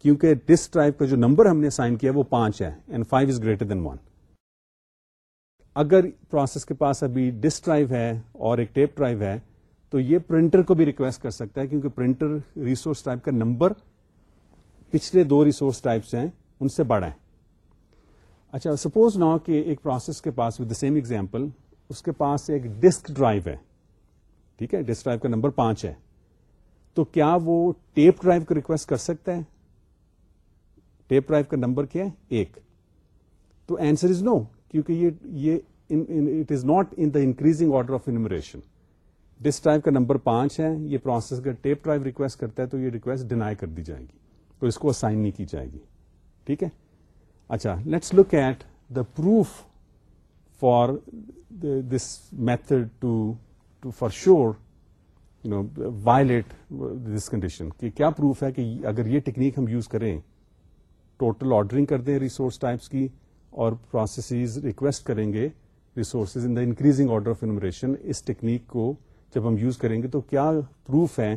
کیونکہ ڈسک ڈرائیو کا جو نمبر ہم نے سائن کیا، وہ پانچ ہے and five is greater than one اگر پروسیس کے پاس ابھی ڈسک ڈرائیو ہے اور ایک ٹیپ ڈرائیو ہے، تو یہ پرنٹر کو بھی ریکویسٹ کر سکتا ہے، کیونکہ پرنٹر ریسورس ٹائپ کا نمبر پچھلے دو ریسورس ٹائپس ہیں، ان سے بڑا ہے اچھا سپوز نا کہ ایک پروسیس کے پاس ود دا سیم ایگزامپل اس کے پاس ایک ڈسک ڈرائیو ہے۔ ٹھیک ہے ڈسک ڈرائیو کا نمبر پانچ ہے۔ تو کیا وہ ٹیپ ڈرائیو کو ریکویسٹ کر سکتا ہے؟ ٹیپ ڈرائیو کا نمبر کیا ہے؟ ایک۔ تو آنسر از نو کیونکہ یہ it is not in the increasing order of enumeration disk drive کا نمبر پانچ ہے، یہ پروسیس اگر ٹیپ ڈرائیو ریکویسٹ کرتا ہے، تو یہ ریکویسٹ ڈینائی کر دی جائے گی۔ تو اس کو اسائن نہیں کی جائے گی۔ ٹھیک ہے؟ اچھا let's look at the proof for this method to to for sure you know violate this condition کہ کیا پروف ہے کہ اگر یہ ٹیکنیک ہم یوز کریں ٹوٹل آرڈرنگ کر دیں ریسورس ٹائپس کی اور پروسیسز ریکویسٹ کریں گے resources in the increasing order of enumeration us technique کو جب ہم یوز کریں گے تو کیا پروف ہے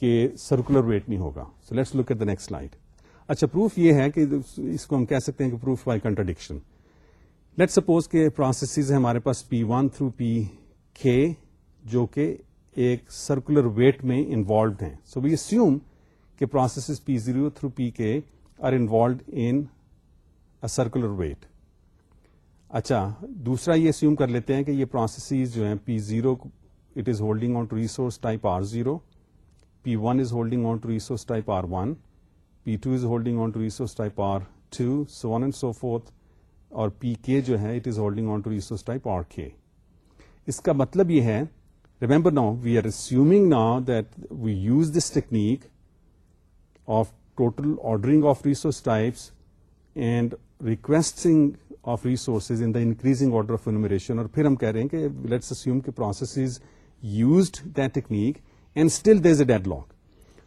کہ سرکولر ویٹ نہیں ہوگا. So let's look at the next slide اچھا پروف یہ ہے کہ اس کو ہم کہہ سکتے ہیں کہ proof by contradiction let suppose k processes ہیں ہمارے پاس P one through P K جو کہ ایک سرکولر ویٹ میں انوالوڈ ہیں. سو وی اسیوم کہ processes P zero through P K are involved in circular wait اچھا دوسرا یہ اسیوم کر لیتے ہیں کہ یہ پروسیسز جو ہیں P zero it is holding on to resource type R zero P one is holding on to resource type R one P two is holding on to resource type R two so on and so forth اور P K جو ہے it is holding on to resource type R K اس کا مطلب یہ ہے remember now we are assuming now that we use this technique of total ordering of resource types and requesting of resources in the increasing order of enumeration اور پھر ہم کہہ رہے ہیں کہ let's assume k processes used that technique and still there is a dead lock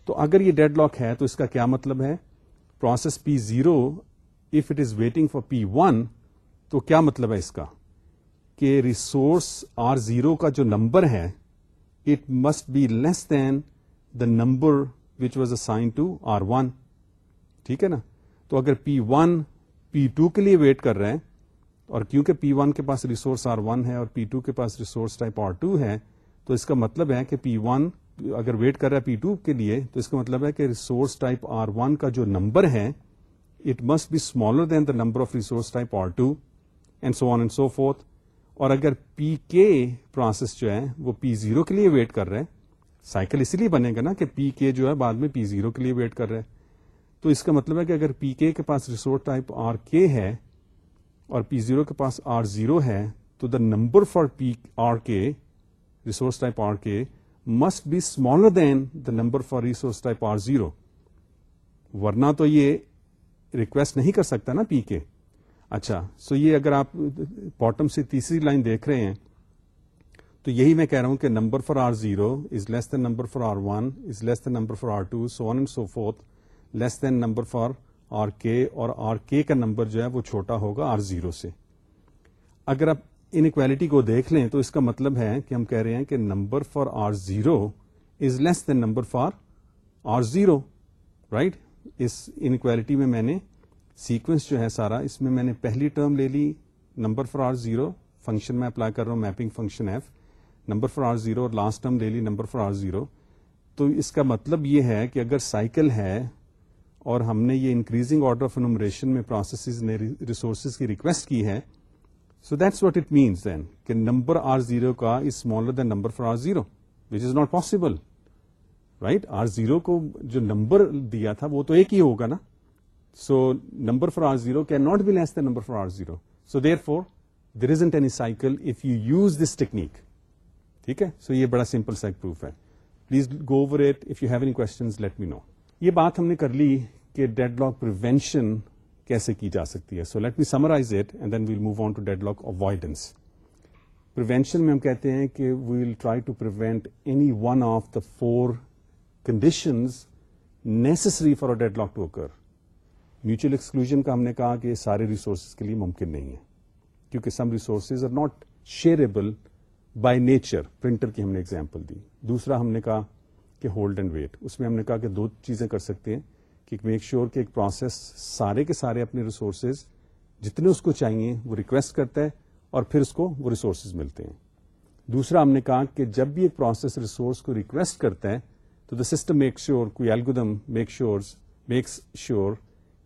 تو اگر یہ ڈیڈ لاک ہے تو اس کا کیا مطلب ہے؟ Process P zero if it is waiting for P one تو کیا مطلب ہے اس کا؟ کہ ریسورس آر زیرو کا جو نمبر ہے it must be less than the number which was assign to R one ٹھیک ہے نا؟ تو اگر پی ون پی ٹو کے لیے ویٹ کر رہے ہیں، اور کیونکہ پی ون کے پاس ریسورس آر ون ہے اور پی ٹو کے پاس ریسورس ٹائپ آر ٹو ہے، تو اس کا مطلب ہے کہ پی ون اگر ویٹ کر رہا ہے پی ٹو کے لیے، تو اس کا مطلب ہے کہ ریسورس ٹائپ آر ون کا جو نمبر ہے it must be smaller than the number of resource type R two and so on and so forth اور اگر پی کے پروسیس جو ہے، وہ پی زیرو کے لیے ویٹ کر رہے ہیں سائیکل اسی لیے بنے گا نا کہ پی کے جو ہے بعد میں پی زیرو کے لیے ویٹ کر رہے ہیں تو اس کا مطلب ہے کہ اگر پی کے کے پاس ریسورس ٹائپ آر کے ہے، اور پی زیرو کے پاس آر زیرو ہے، تو the number for P R K resource type R K must be smaller than the number for resource type R zero ورنہ تو یہ ریکویسٹ نہیں کر سکتا نا پی کے اچھا سو یہ اگر آپ باٹم سے تیسری لائن دیکھ رہے ہیں، تو یہی میں کہہ رہا ہوں کہ number for R zero is less than number for R one is less than number for R two so on and so forth less than number for R K اور آر کے کا number جو ہے وہ چھوٹا ہوگا R zero سے۔ اگر آپ انکوالٹی کو دیکھ لیں تو اس کا مطلب ہے کہ ہم کہہ رہے ہیں کہ number for R zero is less than number for R zero right us inequality میں میں نے سیکوینس جو ہے سارا، اس میں میں نے پہلی ٹرم لے لی number for R zero function میں اپلائی کر رہا ہوں mapping function F number for R zero اور لاسٹ ٹرم لے لی نمبر فار آر زیرو تو اس کا مطلب یہ ہے کہ اگر سائیکل ہے اور ہم نے یہ انکریزنگ آرڈر آف انومریشن میں پروسیسز نے ریسورسز کی ریکویسٹ کی ہے so that's what it means then کہ نمبر آر زیرو کا is smaller than number for R zero which is not possible right R zero کو جو نمبر دیا تھا وہ تو ایک ہی ہوگا نا so number for R zero can not be less than number for R zero so therefore there isn't any cycle if you use this technique ٹھیک ہے سو یہ بڑا سمپل سا پروف ہے please go over it if you have any question let me know یہ بات ہم نے کر لی کہ ڈیڈ لاک پریونشن کیسے کی جا سکتی ہے؟ So let me summarize it and then we'll move on to dead lock avoidance prevention میں ہم کہتے ہیں کہ we will try to prevent any one of the four conditions necessary for a dead lock to occur mutual exclusion کا ہم نے کہا کہ سارے ریسورسز کے لیے ممکن نہیں ہے کیونکہ some resources are not shareable by nature printer کی ہم نے اگزامپل دی. دوسرا ہم نے کہا کہ ہولڈ اینڈ ویٹ اس میں ہم نے کہا کہ دو چیزیں کر سکتے ہیں. کہ میک شیور کہ ایک پروسیس سارے کے سارے اپنے ریسورسز جتنے اس کو چاہیے وہ ریکویسٹ کرتا ہے اور پھر اس کو وہ ریسورسز ملتے ہیں۔ دوسرا ہم نے کہا کہ جب بھی ایک پروسیس ریسورس کو ریکویسٹ کرتا ہے تو دا سسٹم میک شیور کوئی algorithm make sure makes sure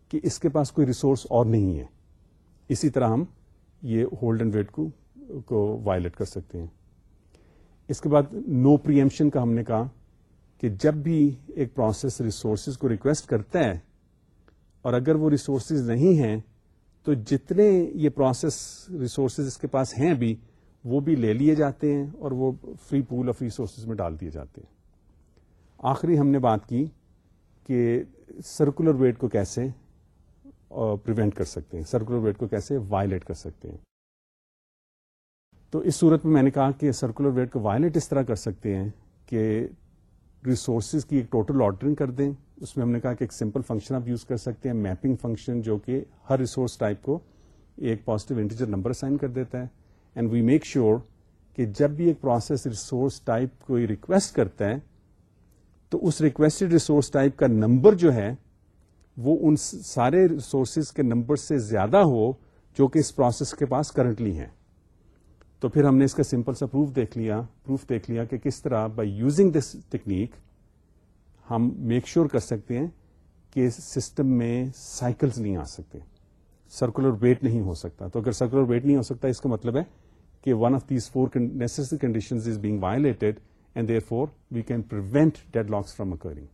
کہ اس کے پاس کوئی ریسورس اور نہیں ہے۔ اسی طرح ہم یہ ہولڈ اینڈ ویٹ کو وائلٹ کر سکتے ہیں۔ اس کے بعد نو پریمشن کا ہم نے کہا کہ جب بھی ایک پروسیس ریسورسز کو ریکویسٹ کرتا ہے اور اگر وہ ریسورسز نہیں ہیں، تو جتنے یہ پروسیس ریسورسز اس کے پاس ہیں بھی، وہ بھی لے لیے جاتے ہیں اور وہ فری پول آف ریسورسز میں ڈال دیے جاتے ہیں۔ آخری ہم نے بات کی کہ سرکولر ویٹ کو کیسے پریونٹ کر سکتے ہیں سرکولر ویٹ کو کیسے وائلیٹ کر سکتے ہیں۔ تو اس صورت میں میں نے کہا کہ سرکولر ویٹ کو وائلیٹ اس طرح کر سکتے ہیں کہ ریسورسز کی ایک ٹوٹل آرڈرنگ کر دیں۔ اس میں ہم نے کہا کہ ایک سمپل فنکشن آپ یوز کر سکتے ہیں۔ میپنگ فنکشن جو کہ ہر ریسورس ٹائپ کو ایک پازیٹیو انٹیجر نمبر سائن کر دیتا ہے۔ اینڈ وی میک شیور کہ جب بھی ایک پروسیس ریسورس ٹائپ کو ریکویسٹ کرتا ہے، تو اس ریکویسٹڈ ریسورس ٹائپ کا نمبر جو ہے، وہ ان سارے ریسورسز کے نمبر سے زیادہ ہو جو کہ اس پروسیس کے پاس کرنٹلی ہیں۔ تو پھر ہم نے اس کا سمپل سا پروف دیکھ لیا پروف دیکھ لیا کہ کس طرح بائی یوزنگ دس ٹیکنیک ہم میک شیور کر سکتے ہیں کہ سسٹم میں سائیکلز نہیں آ سکتے۔ سرکولر ویٹ نہیں ہو سکتا۔ تو اگر سرکولر ویٹ نہیں ہو سکتا، اس کا مطلب ہے کہ one of these four necessary condition is being violated and therefore we can prevent dead locks from occurring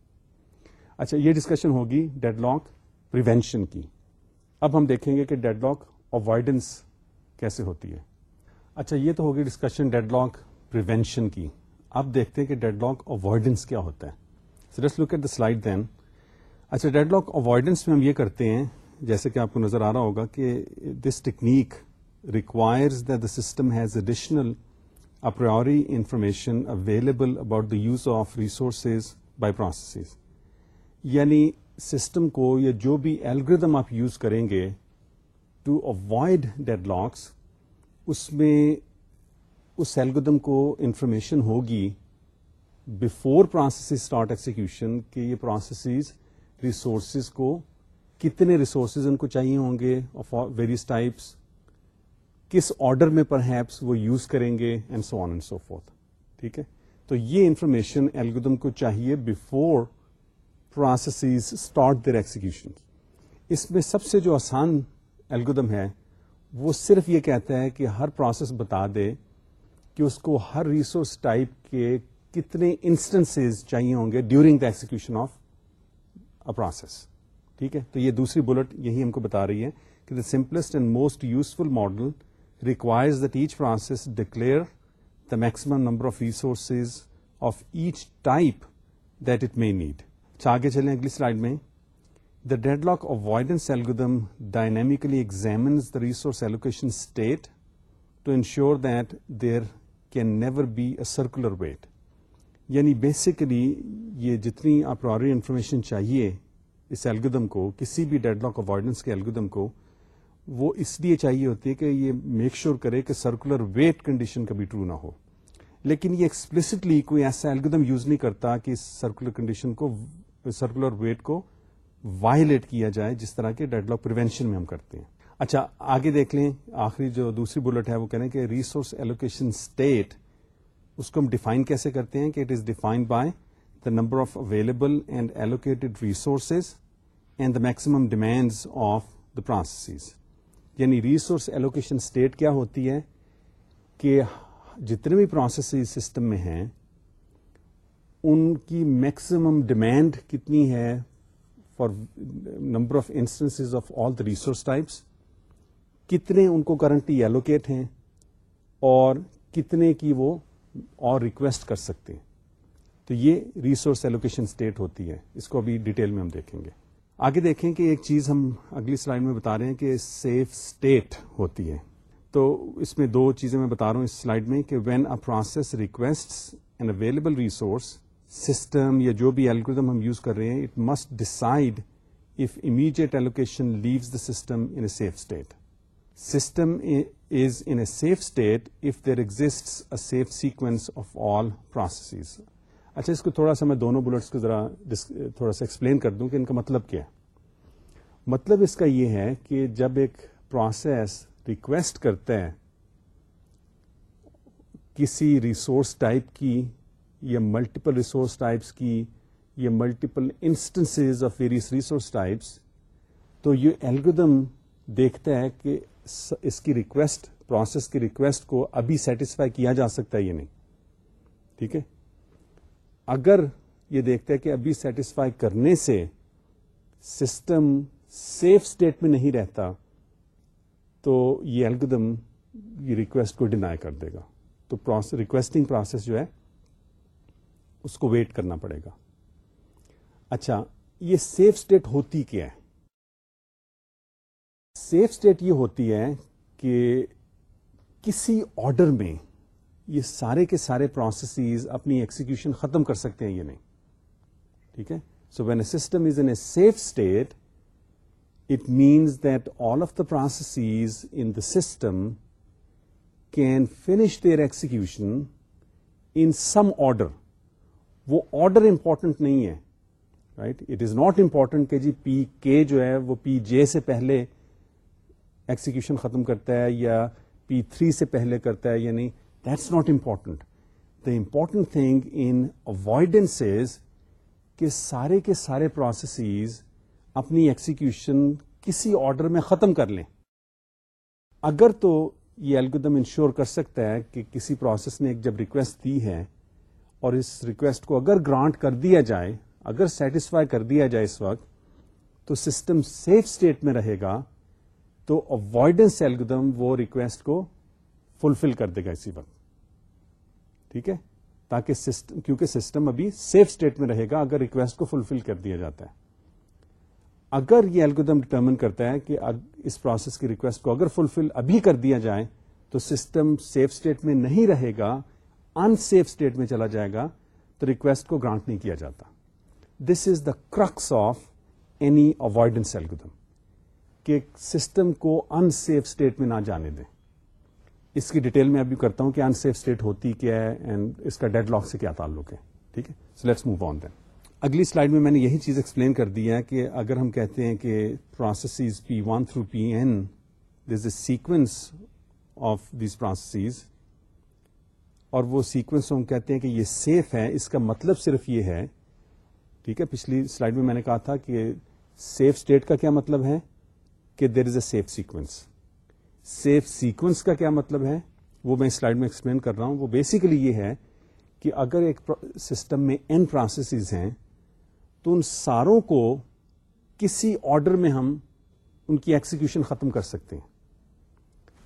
اچھا یہ ڈسکشن ہوگی ڈیڈ لاک پریونشن کی۔ اب ہم دیکھیں گے کہ ڈیڈ لاک اوائڈنس کیسے ہوتی ہے۔ اچھا یہ تو ہوگی ڈسکشن ڈیڈ لاک پریونشن کی۔ اب دیکھتے ہیں کہ ڈیڈ لاک اوائڈنس کیا ہوتا ہے۔ Let's look at the slide then اچھا ڈیڈ لاک اوائڈنس میں ہم یہ کرتے ہیں، جیسے کہ آپ کو نظر آ رہا ہوگا کہ this technique requires the system has additional a priori information available about the use of resources by processes یعنی سسٹم کو یا جو بھی ایلگردم آپ یوز کریں گے ٹو اوائڈ ڈیڈ لاکس اس میں اس ایلگودم کو انفارمیشن ہوگی بفور پروسیس اسٹارٹ ایکسیکیوشن کہ یہ پروسیسز ریسورسز کو، کتنے ریسورسز ان کو چاہیے ہوں گے ویریس ٹائپس کس آرڈر میں پر ہیپس وہ یوز کریں گے and so on and so forth ٹھیک ہے؟ تو یہ انفارمیشن ایلگودم کو چاہیے before processes start their execution اس میں سب سے جو آسان ایلگودم ہے وہ صرف یہ کہتا ہے کہ ہر پروسیس بتا دے کہ اس کو ہر ریسورس ٹائپ کے کتنے انسٹنس چاہیے ہوں گے during the execution of a process ٹھیک ہے؟ تو یہ دوسری بلٹ یہی ہم کو بتا رہی ہے کہ the simplest and most useful model requires that each process declare the maximum number of resources of each type that it may need آگے چلیں اگلی سلائڈ میں. The deadlock avoidance algorithm dynamically examines the resource allocation state to ensure that there can never be a circular wait. یعنی basically یہ جتنی آپ اپراری information چاہیے اس algorithm کو، کسی بھی ڈیڈ لاک اوائڈنس کے ایلگودم کو، وہ اس لیے چاہیے ہوتی ہے کہ یہ میک شیور کرے کہ سرکولر ویٹ کنڈیشن کبھی ٹرو نہ ہو لیکن یہ ایکسپلسٹلی کوئی ایسا ایلگودم یوز نہیں کرتا کہ سرکولر کنڈیشن کو سرکولر ویٹ کو وائلیٹ کیا جائے جس طرح کے ڈیڈ لاک پریونشن میں ہم کرتے ہیں۔ اچھا آگے دیکھ لیں، آخری جو دوسری بلٹ ہے وہ کہہ رہے ہیں کہ ریسورس ایلوکیشن اسٹیٹ، اس کو ہم ڈیفائن کیسے کرتے ہیں کہ it is defined by the number of available and allocated resources and the maximum demands of the processes. یعنی ریسورس ایلوکیشن اسٹیٹ کیا ہوتی ہے کہ جتنے بھی پروسیسز سسٹم میں ہیں، ان کی میکسیمم ڈیمانڈ کتنی ہے؟ For number of instance of all the resource types کتنے ان کو کرنٹلی ایلوکیٹ ہیں اور کتنے کی وہ اور ریکویسٹ کر سکتے ہیں۔ تو یہ ریسورس ایلوکیشن اسٹیٹ ہوتی ہے۔ اس کو ابھی ڈیٹیل میں ہم دیکھیں گے۔ آگے دیکھیں کہ ایک چیز ہم اگلی سلائڈ میں بتا رہے ہیں کہ سیف اسٹیٹ ہوتی ہے۔ تو اس میں دو چیزیں میں بتا رہا ہوں اس سلائڈ میں کہ when a process request an available resource system یا جو بھی الگوریدم ہم یوز کر رہے ہیں it must decide if immediate allocation leaves the system in a safe state system is in a safe state if there exist a safe sequence of all processes اچھا اس کو تھوڑا سا میں دونوں بلٹس کو ذرا تھوڑا سا ایکسپلین کر دوں کہ ان کا مطلب کیا ہے۔ مطلب اس کا یہ ہے کہ جب ایک پروسیس ریکویسٹ کرتا ہے کسی ریسورس ٹائپ کی یا ملٹیپل ریسورس ٹائپس کی یا multiple instance of various resource types تو یہ ایلگودم دیکھتا ہے کہ اس کی ریکویسٹ پروسیس کی ریکویسٹ کو ابھی سیٹسفائی کیا جا سکتا ہے یا نہیں. ٹھیک ہے؟ اگر یہ دیکھتا ہے کہ ابھی سیٹسفائی کرنے سے سسٹم سیف اسٹیٹ میں نہیں رہتا، تو یہ الگدم یہ ریکویسٹ کو ڈینائی کر دے گا۔ تو ریکویسٹنگ پروسیس جو ہے اس کو ویٹ کرنا پڑے گا۔ اچھا یہ سیف اسٹیٹ ہوتی کیا ہے؟ سیف اسٹیٹ یہ ہوتی ہے کہ کسی آرڈر میں یہ سارے کے سارے پروسیسز اپنی ایکسیکیوشن ختم کر سکتے ہیں یہ نہیں؟ ٹھیک ہے؟ So when a system is in a safe state it means that all of the processes in the system can finish their execution in some order وہ آرڈر امپورٹنٹ نہیں ہے right it is not important کہ جی پی K جو ہے وہ پی جے سے پہلے execution ختم کرتا ہے یا پی تھری سے پہلے کرتا ہے یا نہیں. That's not important. The important thing in avoidance is کہ سارے کے سارے پروسیسز اپنی ایکسیکیوشن کسی آرڈر میں ختم کر لیں. اگر تو یہ الگودم انشور کر سکتا ہے کہ کسی پروسیس نے ایک جب ریکویسٹ دی ہے اور اس ریکویسٹ کو اگر گرانٹ کر دیا جائے، اگر سیٹسفائی کر دیا جائے اس وقت، تو سسٹم سیف اسٹیٹ میں رہے گا، تو اوائڈنس ایلگودم وہ ریکویسٹ کو فلفل کر دے گا اسی وقت۔ ٹھیک ہے؟ تاکہ سسٹم کیونکہ سسٹم ابھی سیف اسٹیٹ میں رہے گا، اگر ریکویسٹ کو فلفل کر دیا جاتا ہے۔ اگر یہ الگودم ڈٹرمن کرتا ہے کہ اس پروسیس کی ریکویسٹ کو اگر فلفل ابھی کر دیا جائے، تو سسٹم سیف اسٹیٹ میں نہیں رہے گا ان سیف اسٹیٹ میں چلا جائے گا تو ریکویسٹ کو گرانٹ نہیں کیا جاتا۔ This is the crux of any avoidance algorithm کہ سسٹم کو ان سیف اسٹیٹ میں نہ جانے دیں۔ اس کی ڈیٹیل میں ابھی کرتا ہوں کہ انسیف اسٹیٹ ہوتی کیا ہے اینڈ اس کا ڈیڈ لاک سے کیا تعلق ہے۔ ٹھیک ہے؟ So let's move on then اگلی سلائڈ میں میں نے یہی چیز ایکسپلین کر دی ہے کہ اگر ہم کہتے ہیں کہ processes P one through P N there's a sequence of these processes اور وہ سیکوینس ہم کہتے ہیں کہ یہ سیف ہے اس کا مطلب صرف یہ ہے، ٹھیک ہے، پچھلی سلائڈ میں میں نے کہا تھا کہ سیف اسٹیٹ کا کیا مطلب ہے؟ کہ there is a safe sequence safe sequence کا کیا مطلب ہے؟ وہ میں سلائڈ میں ایکسپلین کر رہا ہوں۔ وہ بیسیکلی یہ ہے کہ اگر ایک سسٹم میں این پروسیسز ہیں، تو ان ساروں کو کسی آرڈر میں ہم ان کی ایکسیکیوشن ختم کر سکتے ہیں۔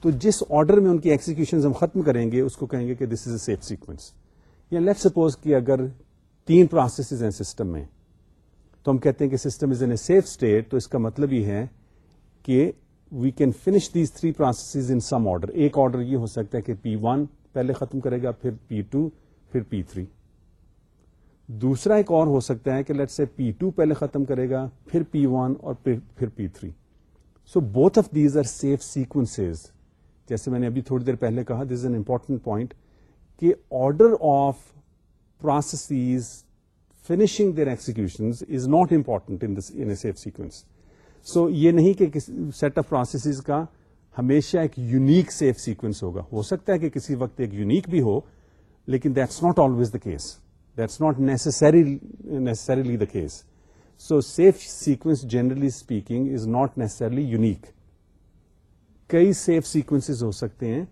تو جس آرڈر میں ان کی ایکسیکیوشن ہم ختم کریں گے، اس کو کہیں گے کہ this is a safe sequence یا لیٹ سپوز کہ اگر تین پروسیسز ہیں سسٹم میں، تو ہم کہتے ہیں کہ system is in a safe state تو اس کا مطلب یہ ہے کہ we can finish these three processes in some order ایک آرڈر یہ ہو سکتا ہے کہ پی ون پہلے ختم کرے گا، پھر پی ٹو پھر پی تھری دوسرا ایک اور ہو سکتا ہے کہ لیٹ سے پی ٹو پہلے ختم کرے گا، پھر پی ون اور پھر P three so both of these are safe sequence جیسے میں نے ابھی تھوڑی دیر پہلے کہا this is an important point کہ order of processes finishing their execution is not important in safe sequence so یہ نہیں کہ سیٹ آف پروسیسز کا ہمیشہ ایک یونیک سیف سیکوینس ہوگا۔ ہو سکتا ہے کہ کسی وقت ایک یونیک بھی ہو، لیکن that's not always the case that's not necessarily the case so safe sequence generally speaking is not necessarily unique کئی سیف سیکوینس ہو سکتے ہیں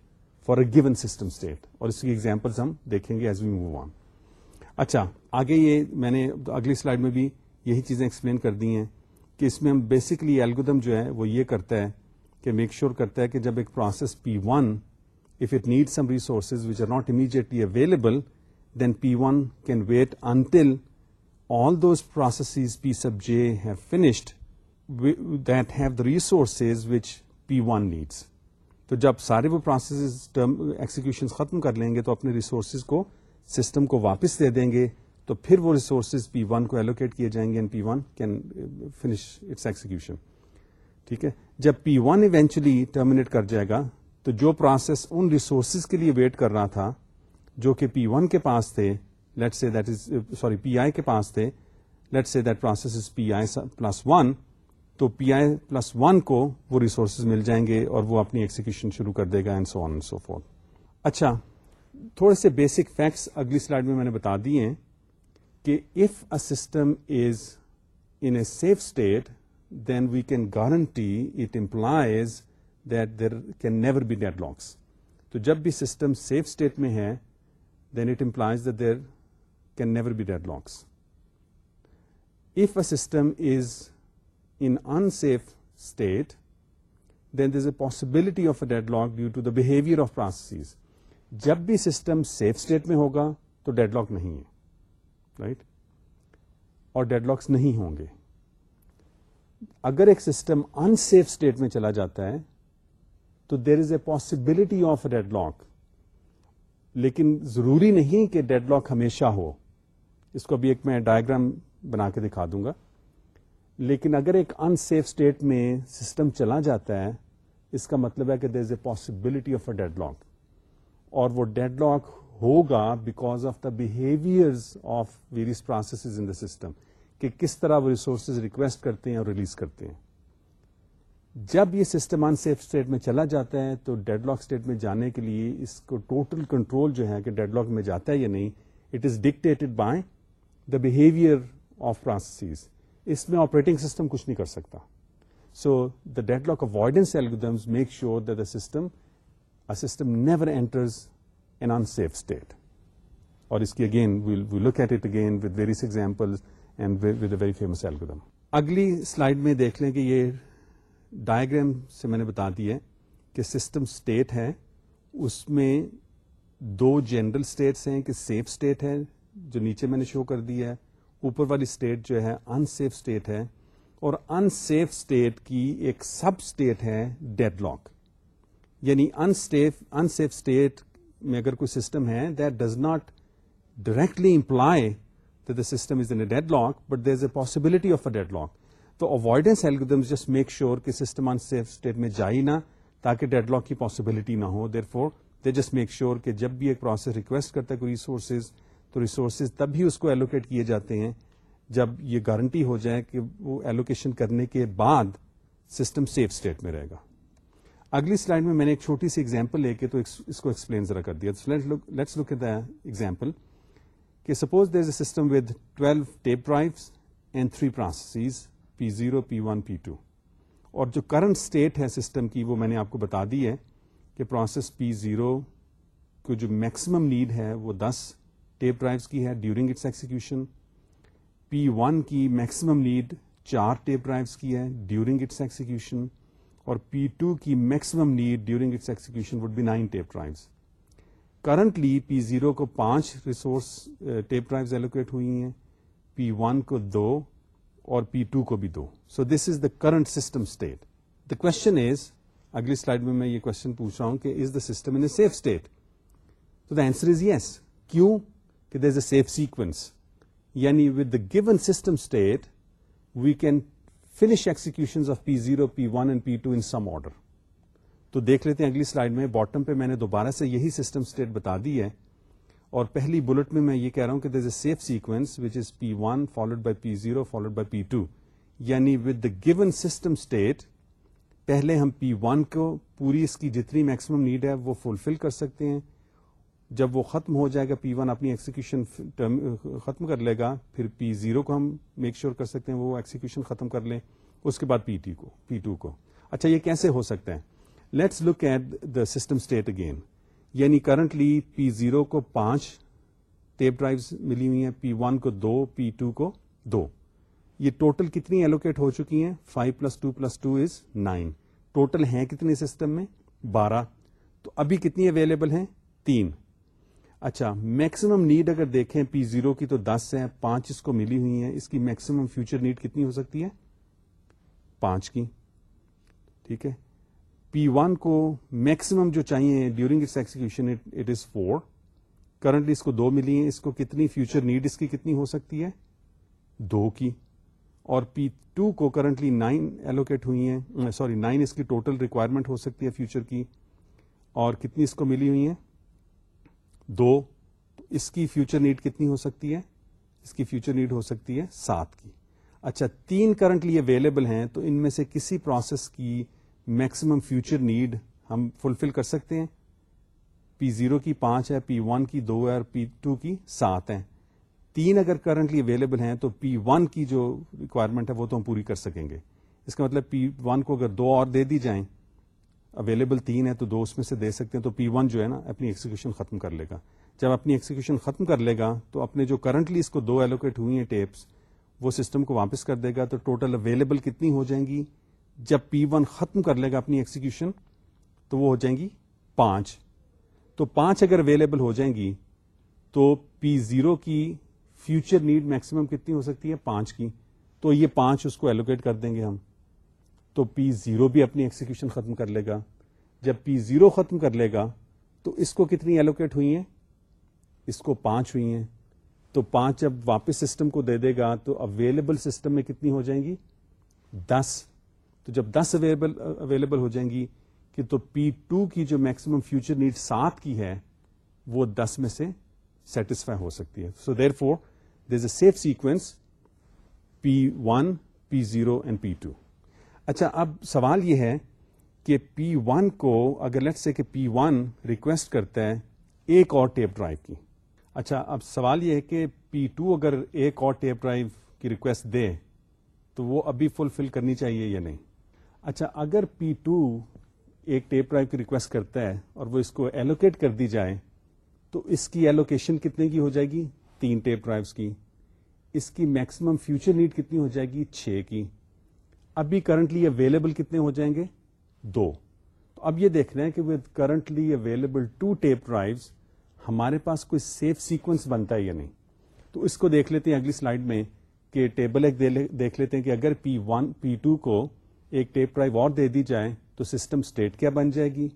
for a given system state اور اس کی ایگزامپل ہم دیکھیں گے ایز وی موو آن اچھا آگے یہ میں نے اگلی سلائڈ میں بھی یہی چیزیں ایکسپلین کر دی ہیں کہ اس میں ہم بیسکلی ایلگودم جو ہے وہ یہ کرتا ہے کہ میک شیور کرتا ہے کہ جب ایک process P one if it need some resources which are not immediately available then P one can wait until all those processes P sub J have finished that have the resources which P one needs تو جب سارے وہ processes execution ختم کر لیں گے تو اپنے ریسورسز کو سسٹم کو واپس دے دیں گے، تو پھر وہ ریسورسز پی ون کو ایلوکیٹ کیے جائیں گے and P one can finish its execution ٹھیک ہے؟ جب پی ون ایونچولی ٹرمینیٹ کر جائے گا، تو جو پروسیس ان ریسورسز کے لیے ویٹ کر رہا تھا، جو کہ پی ون کے پاس تھے late say that is sorry P I کے پاس تھے let's say that process is P I plus one تو پی آئی پلس ون کو وہ ریسورسز مل جائیں گے اور وہ اپنی ایکسیکیوشن شروع کر دے گا and so on so four اچھا تھوڑے سے بیسک فیکٹس اگلی سلائڈ میں میں نے بتا دی ہیں کہ if a system is in a safe state then we can guarantee it implies that there can never be deadlocks تو جب بھی سسٹم سیف اسٹیٹ میں ہے then it implies that there can never be deadlocks if a system is in unsafe state then there's a possibility of a deadlock due to the behaviour of process جب بھی system safe state میں ہوگا تو deadlock نہیں ہے right اور deadlocks نہیں ہوں گے۔ اگر ایک سسٹم انسیف اسٹیٹ میں چلا جاتا ہے، تو there is a possibility of a deadlock لیکن ضروری نہیں کہ ڈیڈ لاک ہمیشہ ہو۔ اس کو ابھی ایک میں ڈائگرام بنا کے دکھا دوں گا۔ لیکن اگر ایک انسیف اسٹیٹ میں سسٹم چلا جاتا ہے، اس کا مطلب ہے کہ there is a possibility of a deadlock اور وہ ڈیڈ لاک ہوگا because of the behaviour of various process in the system کہ کس طرح وہ ریسورسز ریکویسٹ کرتے ہیں اور ریلیز کرتے ہیں۔ جب یہ سسٹم ان سیف اسٹیٹ میں چلا جاتا ہے، تو ڈیڈ لاک اسٹیٹ میں جانے کے لیے اس کو ٹوٹل کنٹرول جو ہے کہ ڈیڈ لاک میں جاتا ہے یا نہیں it is dictated by the behaviour of process اس میں آپریٹنگ سسٹم کچھ نہیں کر سکتا۔ So the deadlock avoidance algorithms make sure the system system never enters an unsafe state اور اس کی again we look at it again with various example and with a very famous algorithm اگلی slide میں دیکھ لیں کہ یہ diagram سے میں نے بتا دی ہے کہ سسٹم اسٹیٹ ہے۔ اس میں دو جنرل اسٹیٹس ہیں کہ سیف اسٹیٹ ہے جو نیچے میں نے شو کر دی ہے۔ اوپر والی اسٹیٹ جو ہے ان سیف اسٹیٹ ہے، اور ان سیف اسٹیٹ کی ایک سب اسٹیٹ ہے ڈیڈ لاک یعنی ان سیف اسٹیٹ میں اگر کوئی سسٹم ہے that does not directly imply the system is in deadlock but there is a possibility of a deadlock تو avoidance algorithm just make sure کہ سسٹم ان safe state میں جائے نہ، تاکہ ڈیڈ لاک کی پاسبلٹی نہ ہو. Therefore they just make sure کہ جب بھی ایک پروسیس ریکویسٹ کرتا ہے کوئی ریسورسز تو ریسورسز تب بھی اس کو ایلوکیٹ کیے جاتے ہیں جب یہ گارنٹی ہو جائے کہ وہ ایلوکیشن کرنے کے بعد سسٹم سیف اسٹیٹ میں رہے گا۔ اگلی سلائڈ میں میں نے ایک چھوٹی سی ایگزامپل لے کے تو اس کو ایکسپلین ذرا کر دیا۔ لیٹس لک دا ایگزامپل کہ suppose there is a system with twelve tape drives and three process P zero P one P two اور جو کرنٹ اسٹیٹ ہے سسٹم کی وہ میں نے آپ کو بتا دی ہے کہ پروسیس پی زیرو کو جو میکسیمم نیڈ ہے وہ دس ٹیپ ڈرائیوس کی ہے during its execution. P one کی میکسیمم نیڈ چار ٹیپ ڈرائیوس کی ہے ڈیورنگ اٹس ایکسیکیوشن۔ اور پی ٹو کی maximum need during its execution would be nine tape drives currently P zero کو پانچ ریسورس ٹیپ ڈرائیوز ایلوکیٹ ہوئی ہیں۔ پی ون کو دو اور پی ٹو کو بھی دو۔ So this is the current system state the question is اگلی سلائڈ میں میں یہ کوشچن پوچھ رہا ہوں کہ is the system in a safe state تو دا آنسر از یس کیوں؟ کہ there is a safe sequence یعنی with the given system state we can finish execution of P zero P one and P two in some order تو دیکھ لیتے ہیں اگلی slide میں. باٹم پہ میں نے دوبارہ سے یہی سسٹم اسٹیٹ بتا دی ہے. اور پہلی بلٹ میں میں یہ کہہ رہا ہوں کہ there is a safe sequence which is P one followed by P zero followed by P two یعنی with the given system state پہلے ہم پی ون کو پوری اس کی جتنی میکسیمم نیڈ ہے وہ فلفل کر سکتے ہیں. جب وہ ختم ہو جائے گا پی ون اپنی ایکسیکیوشن ختم کر لے گا، پھر پی زیرو کو ہم میک شیور کر سکتے ہیں وہ ایکسیکیوشن ختم کر لیں، اس کے بعد پی ٹی کو پی ٹو کو۔ اچھا یہ کیسے ہو سکتا ہے؟ Let's look at the system state again یعنی کرنٹلی پی زیرو کو پانچ ٹیپ ڈرائیو ملی ہوئی ہیں پی ون کو دو پی ٹو کو دو۔ یہ ٹوٹل کتنی ایلوکیٹ ہو چکی ہیں؟ Five plus two plus two is nine total ہیں کتنے سسٹم میں؟ بارہ۔ تو ابھی کتنی اویلیبل ہیں؟ تین۔ اچھا میکسیمم نیڈ اگر دیکھیں پی زیرو کی تو دس ہے پانچ اس کو ملی ہوئی ہیں، اس کی میکسیمم فیوچر نیڈ کتنی ہو سکتی ہے؟ پانچ کی۔ ٹھیک ہے۔ پی ون کو میکسیمم جو چاہیے during its execution it is four currently اس کو دو ملی ہیں، اس کو کتنی فیوچر نیڈ اس کی کتنی ہو سکتی ہے؟ دو کی۔ اور پی ٹو کو کرنٹلی نائن ایلوکیٹ ہوئی ہیں سوری نائن اس کی ٹوٹل ریکوائرمنٹ ہو سکتی ہے فیوچر کی۔ اور کتنی اس کو ملی ہوئی ہیں؟ دو، اس کی فیوچر نیڈ کتنی ہو سکتی ہے؟ اس کی فیوچر نیڈ ہو سکتی ہے سات کی۔ اچھا تین کرنٹلی اویلیبل ہیں، تو ان میں سے کسی پروسیس کی میکسیمم فیوچر نیڈ ہم فلفل کر سکتے ہیں؟ پی زیرو کی پانچ ہے پی ون کی دو ہے اور پی ٹو کی سات ہے تین اگر کرنٹلی اویلیبل ہیں، تو پی ون کی جو ریکوائرمنٹ ہے، وہ تو ہم پوری کر سکیں گے۔ اس کا مطلب پی ون کو اگر دو اور دے دی جائیں اویلیبل تین ہے تو دو اس میں سے دے سکتے ہیں، تو پی ون جو ہے نا اپنی ایکسیکیوشن ختم کر لے گا۔ جب اپنی ایکسیکیوشن ختم کر لے گا، تو اپنے جو کرنٹلی اس کو دو ایلوکیٹ ہوئی ہیں ٹیپس وہ سسٹم کو واپس کر دے گا۔ تو ٹوٹل اویلیبل کتنی ہو جائیں گی؟ جب پی ون ختم کر لے گا اپنی ایکسیکیوشن تو وہ ہو جائیں گی پانچ۔ تو پانچ اگر اویلیبل ہو جائیں گی، تو پی زیرو کی فیوچر نیڈ میکسیمم کتنی ہو سکتی ہے؟ پانچ کی۔ تو یہ پانچ اس کو ایلوکیٹ کر دیں گے ہم۔ تو پی زیرو بھی اپنی ایکسیکیوشن ختم کر لے گا۔ جب پی زیرو ختم کر لے گا، تو اس کو کتنی ایلوکیٹ ہوئی ہیں؟ اس کو پانچ ہوئی ہیں۔ تو پانچ جب واپس سسٹم کو دے دے گا، تو اویلیبل سسٹم میں کتنی ہو جائیں گی؟ دس۔ تو جب دس اویلیبل اویلیبل ہو جائیں گی کہ تو پی ٹو کی جو میکسیمم فیوچر نیڈ سات کی ہے، وہ دس میں سے سیٹسفائی ہو سکتی ہے۔ So therefore there is a safe sequence P one, P zero and P two. اچھا اب سوال یہ ہے کہ پی ون کو اگر لیٹ سے کہ پی ون ریکویسٹ کرتا ہے ایک اور ٹیپ ڈرائیو کی۔ اچھا اب سوال یہ ہے کہ پی ٹو اگر ایک اور ٹیپ ڈرائیو کی ریکویسٹ دے تو وہ ابھی فلفل کرنی چاہیے یا نہیں؟ اچھا اگر پی ٹو ایک ٹیپ ڈرائیو کی ریکویسٹ کرتا ہے اور وہ اس کو ایلوکیٹ کر دی جائے تو اس کی ایلوکیشن کتنے کی ہو جائے گی؟ تین ٹیپ ڈرائیوس کی۔ اس کی میکسیمم فیوچر نیڈ کتنی ہو جائے گی؟ چھ کی۔ ابھی کرنٹلی اویلیبل کتنے ہو جائیں گے؟ دو۔ تو اب یہ دیکھ رہے ہیں کہ with currently available two tape drives ہمارے پاس کوئی سیف سیکوینس بنتا ہے یا نہیں؟ تو اس کو دیکھ لیتے ہیں اگلی سلائڈ میں کہ ٹیبل ایک دیکھ لیتے ہیں کہ اگر پی ون پی ٹو کو ایک ٹیپ ڈرائیو اور دے دی جائے تو سسٹم اسٹیٹ کیا بن جائے گی؟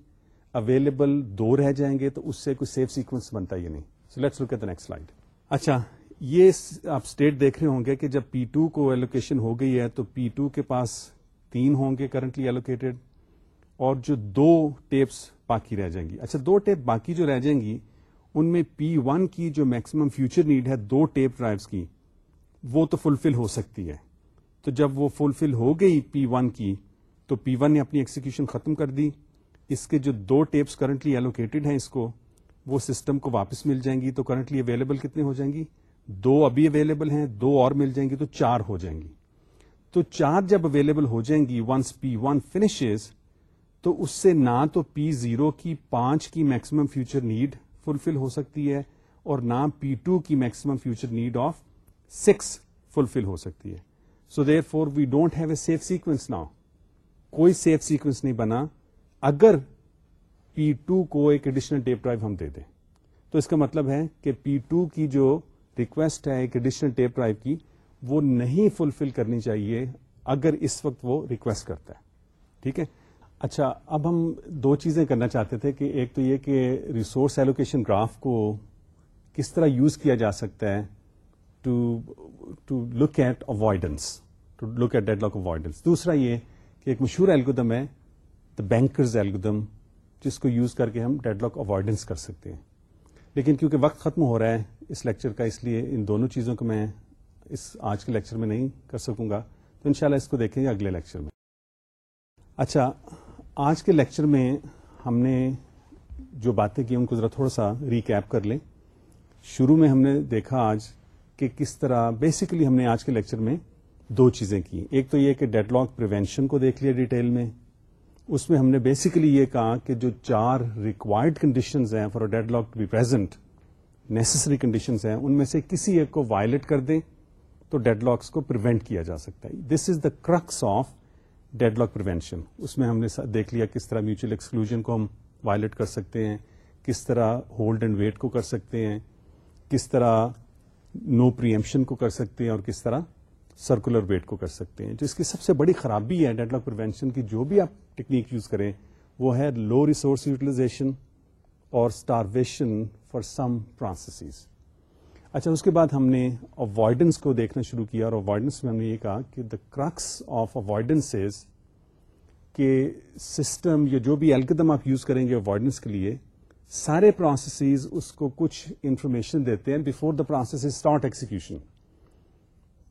اویلیبل دو رہ جائیں گے تو اس سے کوئی سیف سیکوینس بنتا ہے یا نہیں؟ So let's look at the next slide اچھا یہ آپ اسٹیٹ دیکھ رہے ہوں گے کہ جب پی ٹو کو ایلوکیشن ہو گئی ہے تو پی ٹو کے پاس تین ہوں گے کرنٹلی ایلوکیٹڈ اور جو دو ٹیپس باقی رہ جائیں گی۔ اچھا دو ٹیپ باقی جو رہ جائیں گی، ان میں پی ون کی جو میکسیمم فیوچر نیڈ ہے، دو ٹیپ ڈرائیوس کی، وہ تو فلفل ہو سکتی ہے۔ تو جب وہ فلفل ہو گئی پی ون کی، تو پی ون نے اپنی ایکسیکیوشن ختم کر دی۔ اس کے جو دو ٹیپس کرنٹلی ایلوکیٹڈ ہیں اس کو، وہ سسٹم کو واپس مل جائیں گی۔ تو کرنٹلی اویلیبل کتنے ہو جائیں گی؟ دو ابھی اویلیبل ہیں، دو اور مل جائیں گی تو چار ہو جائیں گی۔ تو چار جب اویلیبل ہو جائیں گی ونس پی ون فنشز تو اس سے نہ تو پی زیرو کی پانچ کی میکسیمم فیوچر نیڈ فلفل ہو سکتی ہے اور نہ پی ٹو کی maximum future need of six fulfil ہو سکتی ہے۔ So therefore we don't have a safe sequence now کوئی سیف سیکوینس نہیں بنا۔ اگر پی ٹو کو ایک ایڈیشنل ٹیپ ڈرائیو ہم دے دیں۔ تو اس کا مطلب ہے کہ پی ٹو کی جو ریکویسٹ ہے ایک ایڈیشنل ٹیپ ڈرائیو کی، وہ نہیں فلفل کرنی چاہیے اگر اس وقت وہ ریکویسٹ کرتا ہے۔ ٹھیک ہے؟ اچھا اب ہم دو چیزیں کرنا چاہتے تھے کہ ایک تو یہ کہ ریسورس ایلوکیشن گراف کو کس طرح یوز کیا جا سکتا ہے to to look at avoidance to look at deadlock avoidance دوسرا یہ کہ ایک مشہور ایلگودم ہے دا بینکرز ایلگودم جس کو یوز کر کے ہم ڈیڈ لاک اوائڈنس کر سکتے ہیں۔ لیکن کیونکہ وقت ختم ہو رہا ہے، اس لیکچر کا، اس لیے ان دونوں چیزوں کو میں اس آج کے لیکچر میں نہیں کر سکوں گا۔ تو انشاءاللہ اس کو دیکھیں گے اگلے لیکچر میں۔ اچھا آج کے لیکچر میں ہم نے جو باتیں کی، ان کو ذرا تھوڑا سا ریکیپ کر لیں۔ شروع میں ہم نے دیکھا آج کہ کس طرح بیسیکلی ہم نے آج کے لیکچر میں دو چیزیں کی۔ ایک تو یہ کہ ڈیڈ لاک پریونشن کو دیکھ لیا ڈیٹیل میں اس میں ہم نے بیسیکلی یہ کہا کہ جو چار ریکوائرڈ کنڈیشنز ہیں for deadlock to be present necessary conditions ہیں، ان میں سے کسی ایک کو وائلٹ کر دیں تو ڈیڈ لاکس کو پروینٹ کیا جا سکتا ہے. This is the crux of deadlock prevention اس میں ہم نے دیکھ لیا کس طرح میوچل ایکسکلوژن کو ہم وائلٹ کر سکتے ہیں، کس طرح ہولڈ اینڈ ویٹ کو کر سکتے ہیں، کس طرح نو پریمپشن کو کر سکتے ہیں اور کس طرح سرکولر ویٹ کو کر سکتے ہیں۔ جو اس کی سب سے بڑی خرابی ہے ڈیڈ لاک پروینشن کی، جو بھی آپ ٹیکنیک یوز کریں، وہ ہے لو ریسورس یوٹیلائزیشن اور اسٹارویشن فار سم پروسیسز۔ اچھا اس کے بعد ہم نے اوائڈنس کو دیکھنا شروع کیا اور اوائڈنس میں ہم نے یہ کہا کہ the crux of avoidance is کہ سسٹم یا جو بھی الگدم آپ یوز کریں گے اوائڈنس کے لیے، سارے پروسیسز اس کو کچھ انفارمیشن دیتے ہیں before the process start execution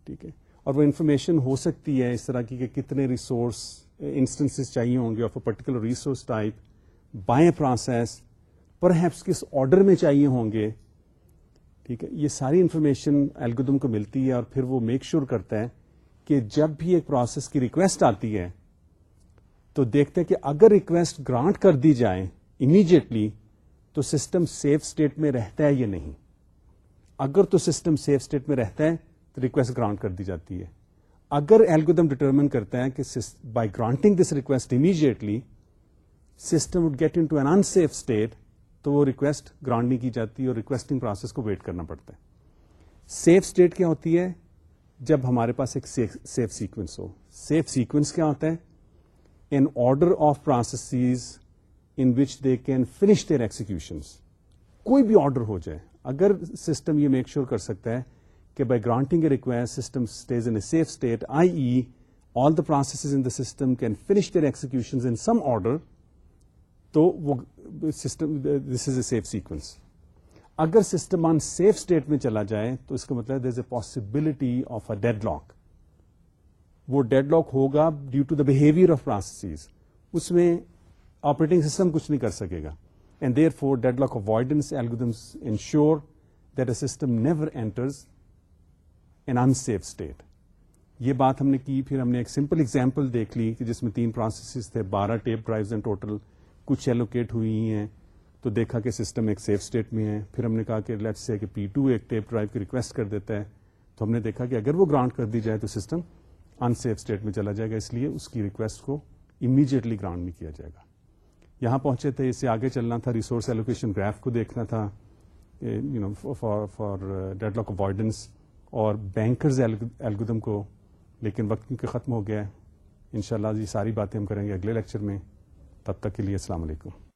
ٹھیک ہے؟ اور وہ انفارمیشن ہو سکتی ہے اس طرح کی کہ کتنے ریسورس انسٹنس eh, چاہیے ہوں گے of a particular resource type بائیں پروسیس پر ہیپس کس آرڈر میں چاہیے ہوں گے. ٹھیک ہے؟ یہ ساری انفارمیشن الگودم کو ملتی ہے اور پھر وہ میک شیور کرتا ہے کہ جب بھی ایک پروسیس کی ریکویسٹ آتی ہے تو دیکھتے ہیں کہ اگر ریکویسٹ گرانٹ کر دی جائے امیڈیٹلی تو سسٹم سیف اسٹیٹ میں رہتا ہے یا نہیں؟ اگر تو سسٹم سیف اسٹیٹ میں رہتا ہے ریکویسٹ گرانٹ کر دی جاتی ہے۔ اگر ایلگودم ڈیٹرمن کرتا ہے کہ by granting this request immediately system would get into an unsafe state تو وہ ریکویسٹ گرانڈ نہیں کی جاتی اور ریکویسٹنگ پروسیس کو ویٹ کرنا پڑتا ہے۔ سیف اسٹیٹ کیا ہوتی ہے؟ جب ہمارے پاس ایک سیف سیکوینس ہو۔ سیف سیکوینس کیا ہوتا ہے؟ In order of processes in which they can finish their execution کوئی بھی آرڈر ہو جائے۔ اگر سسٹم یہ میک شیور کر سکتا ہے کہ by granting a request system stays in safe state I E all the processes in the system can finish their execution in some order تو وہ system this is a safe sequence اگر system unsafe state میں چلا جائے، تو اس کا مطلب there's a possibility of a deadlock وہ ڈیڈ لاک ہوگا due to the behaviour of process اس میں آپریٹنگ سسٹم کچھ نہیں کر سکے گا. And therefore deadlock avoidance algorithms ensure that a system never enters an unsafe state یہ بات ہم نے کی، پھر ہم نے ایک سمپل ایگزامپل دیکھ لی کہ جس میں تین پروسیسز تھے، بارہ ٹیپ ڈرائیوز ان ٹوٹل کچھ ایلوکیٹ ہوئی ہیں، تو دیکھا کہ سسٹم ایک سیف اسٹیٹ میں ہے۔ پھر ہم نے کہا کہ لیٹ سے کہ پی ٹو ایک ٹیپ ڈرائیو کی ریکویسٹ کر دیتا ہے، تو ہم نے دیکھا کہ اگر وہ گرانٹ کر دی جائے تو سسٹم ان سیف اسٹیٹ میں چلا جائے گا، اس لیے اس کی ریکویسٹ کو امیڈیٹلی گرانٹ نہیں کیا جائے گا۔ یہاں پہنچے تھے، اس سے آگے چلنا تھا ریسورس ایلوکیشن گراف کو دیکھنا تھا you know for for deadlock avoidance اور بینکرز الگودم کو لیکن وقت کیونکہ ختم ہو گیا ہے۔ ان شاء اللہ یہ ساری باتیں ہم کریں گے اگلے لیکچر میں۔ تب تک کے لیے السلام علیکم۔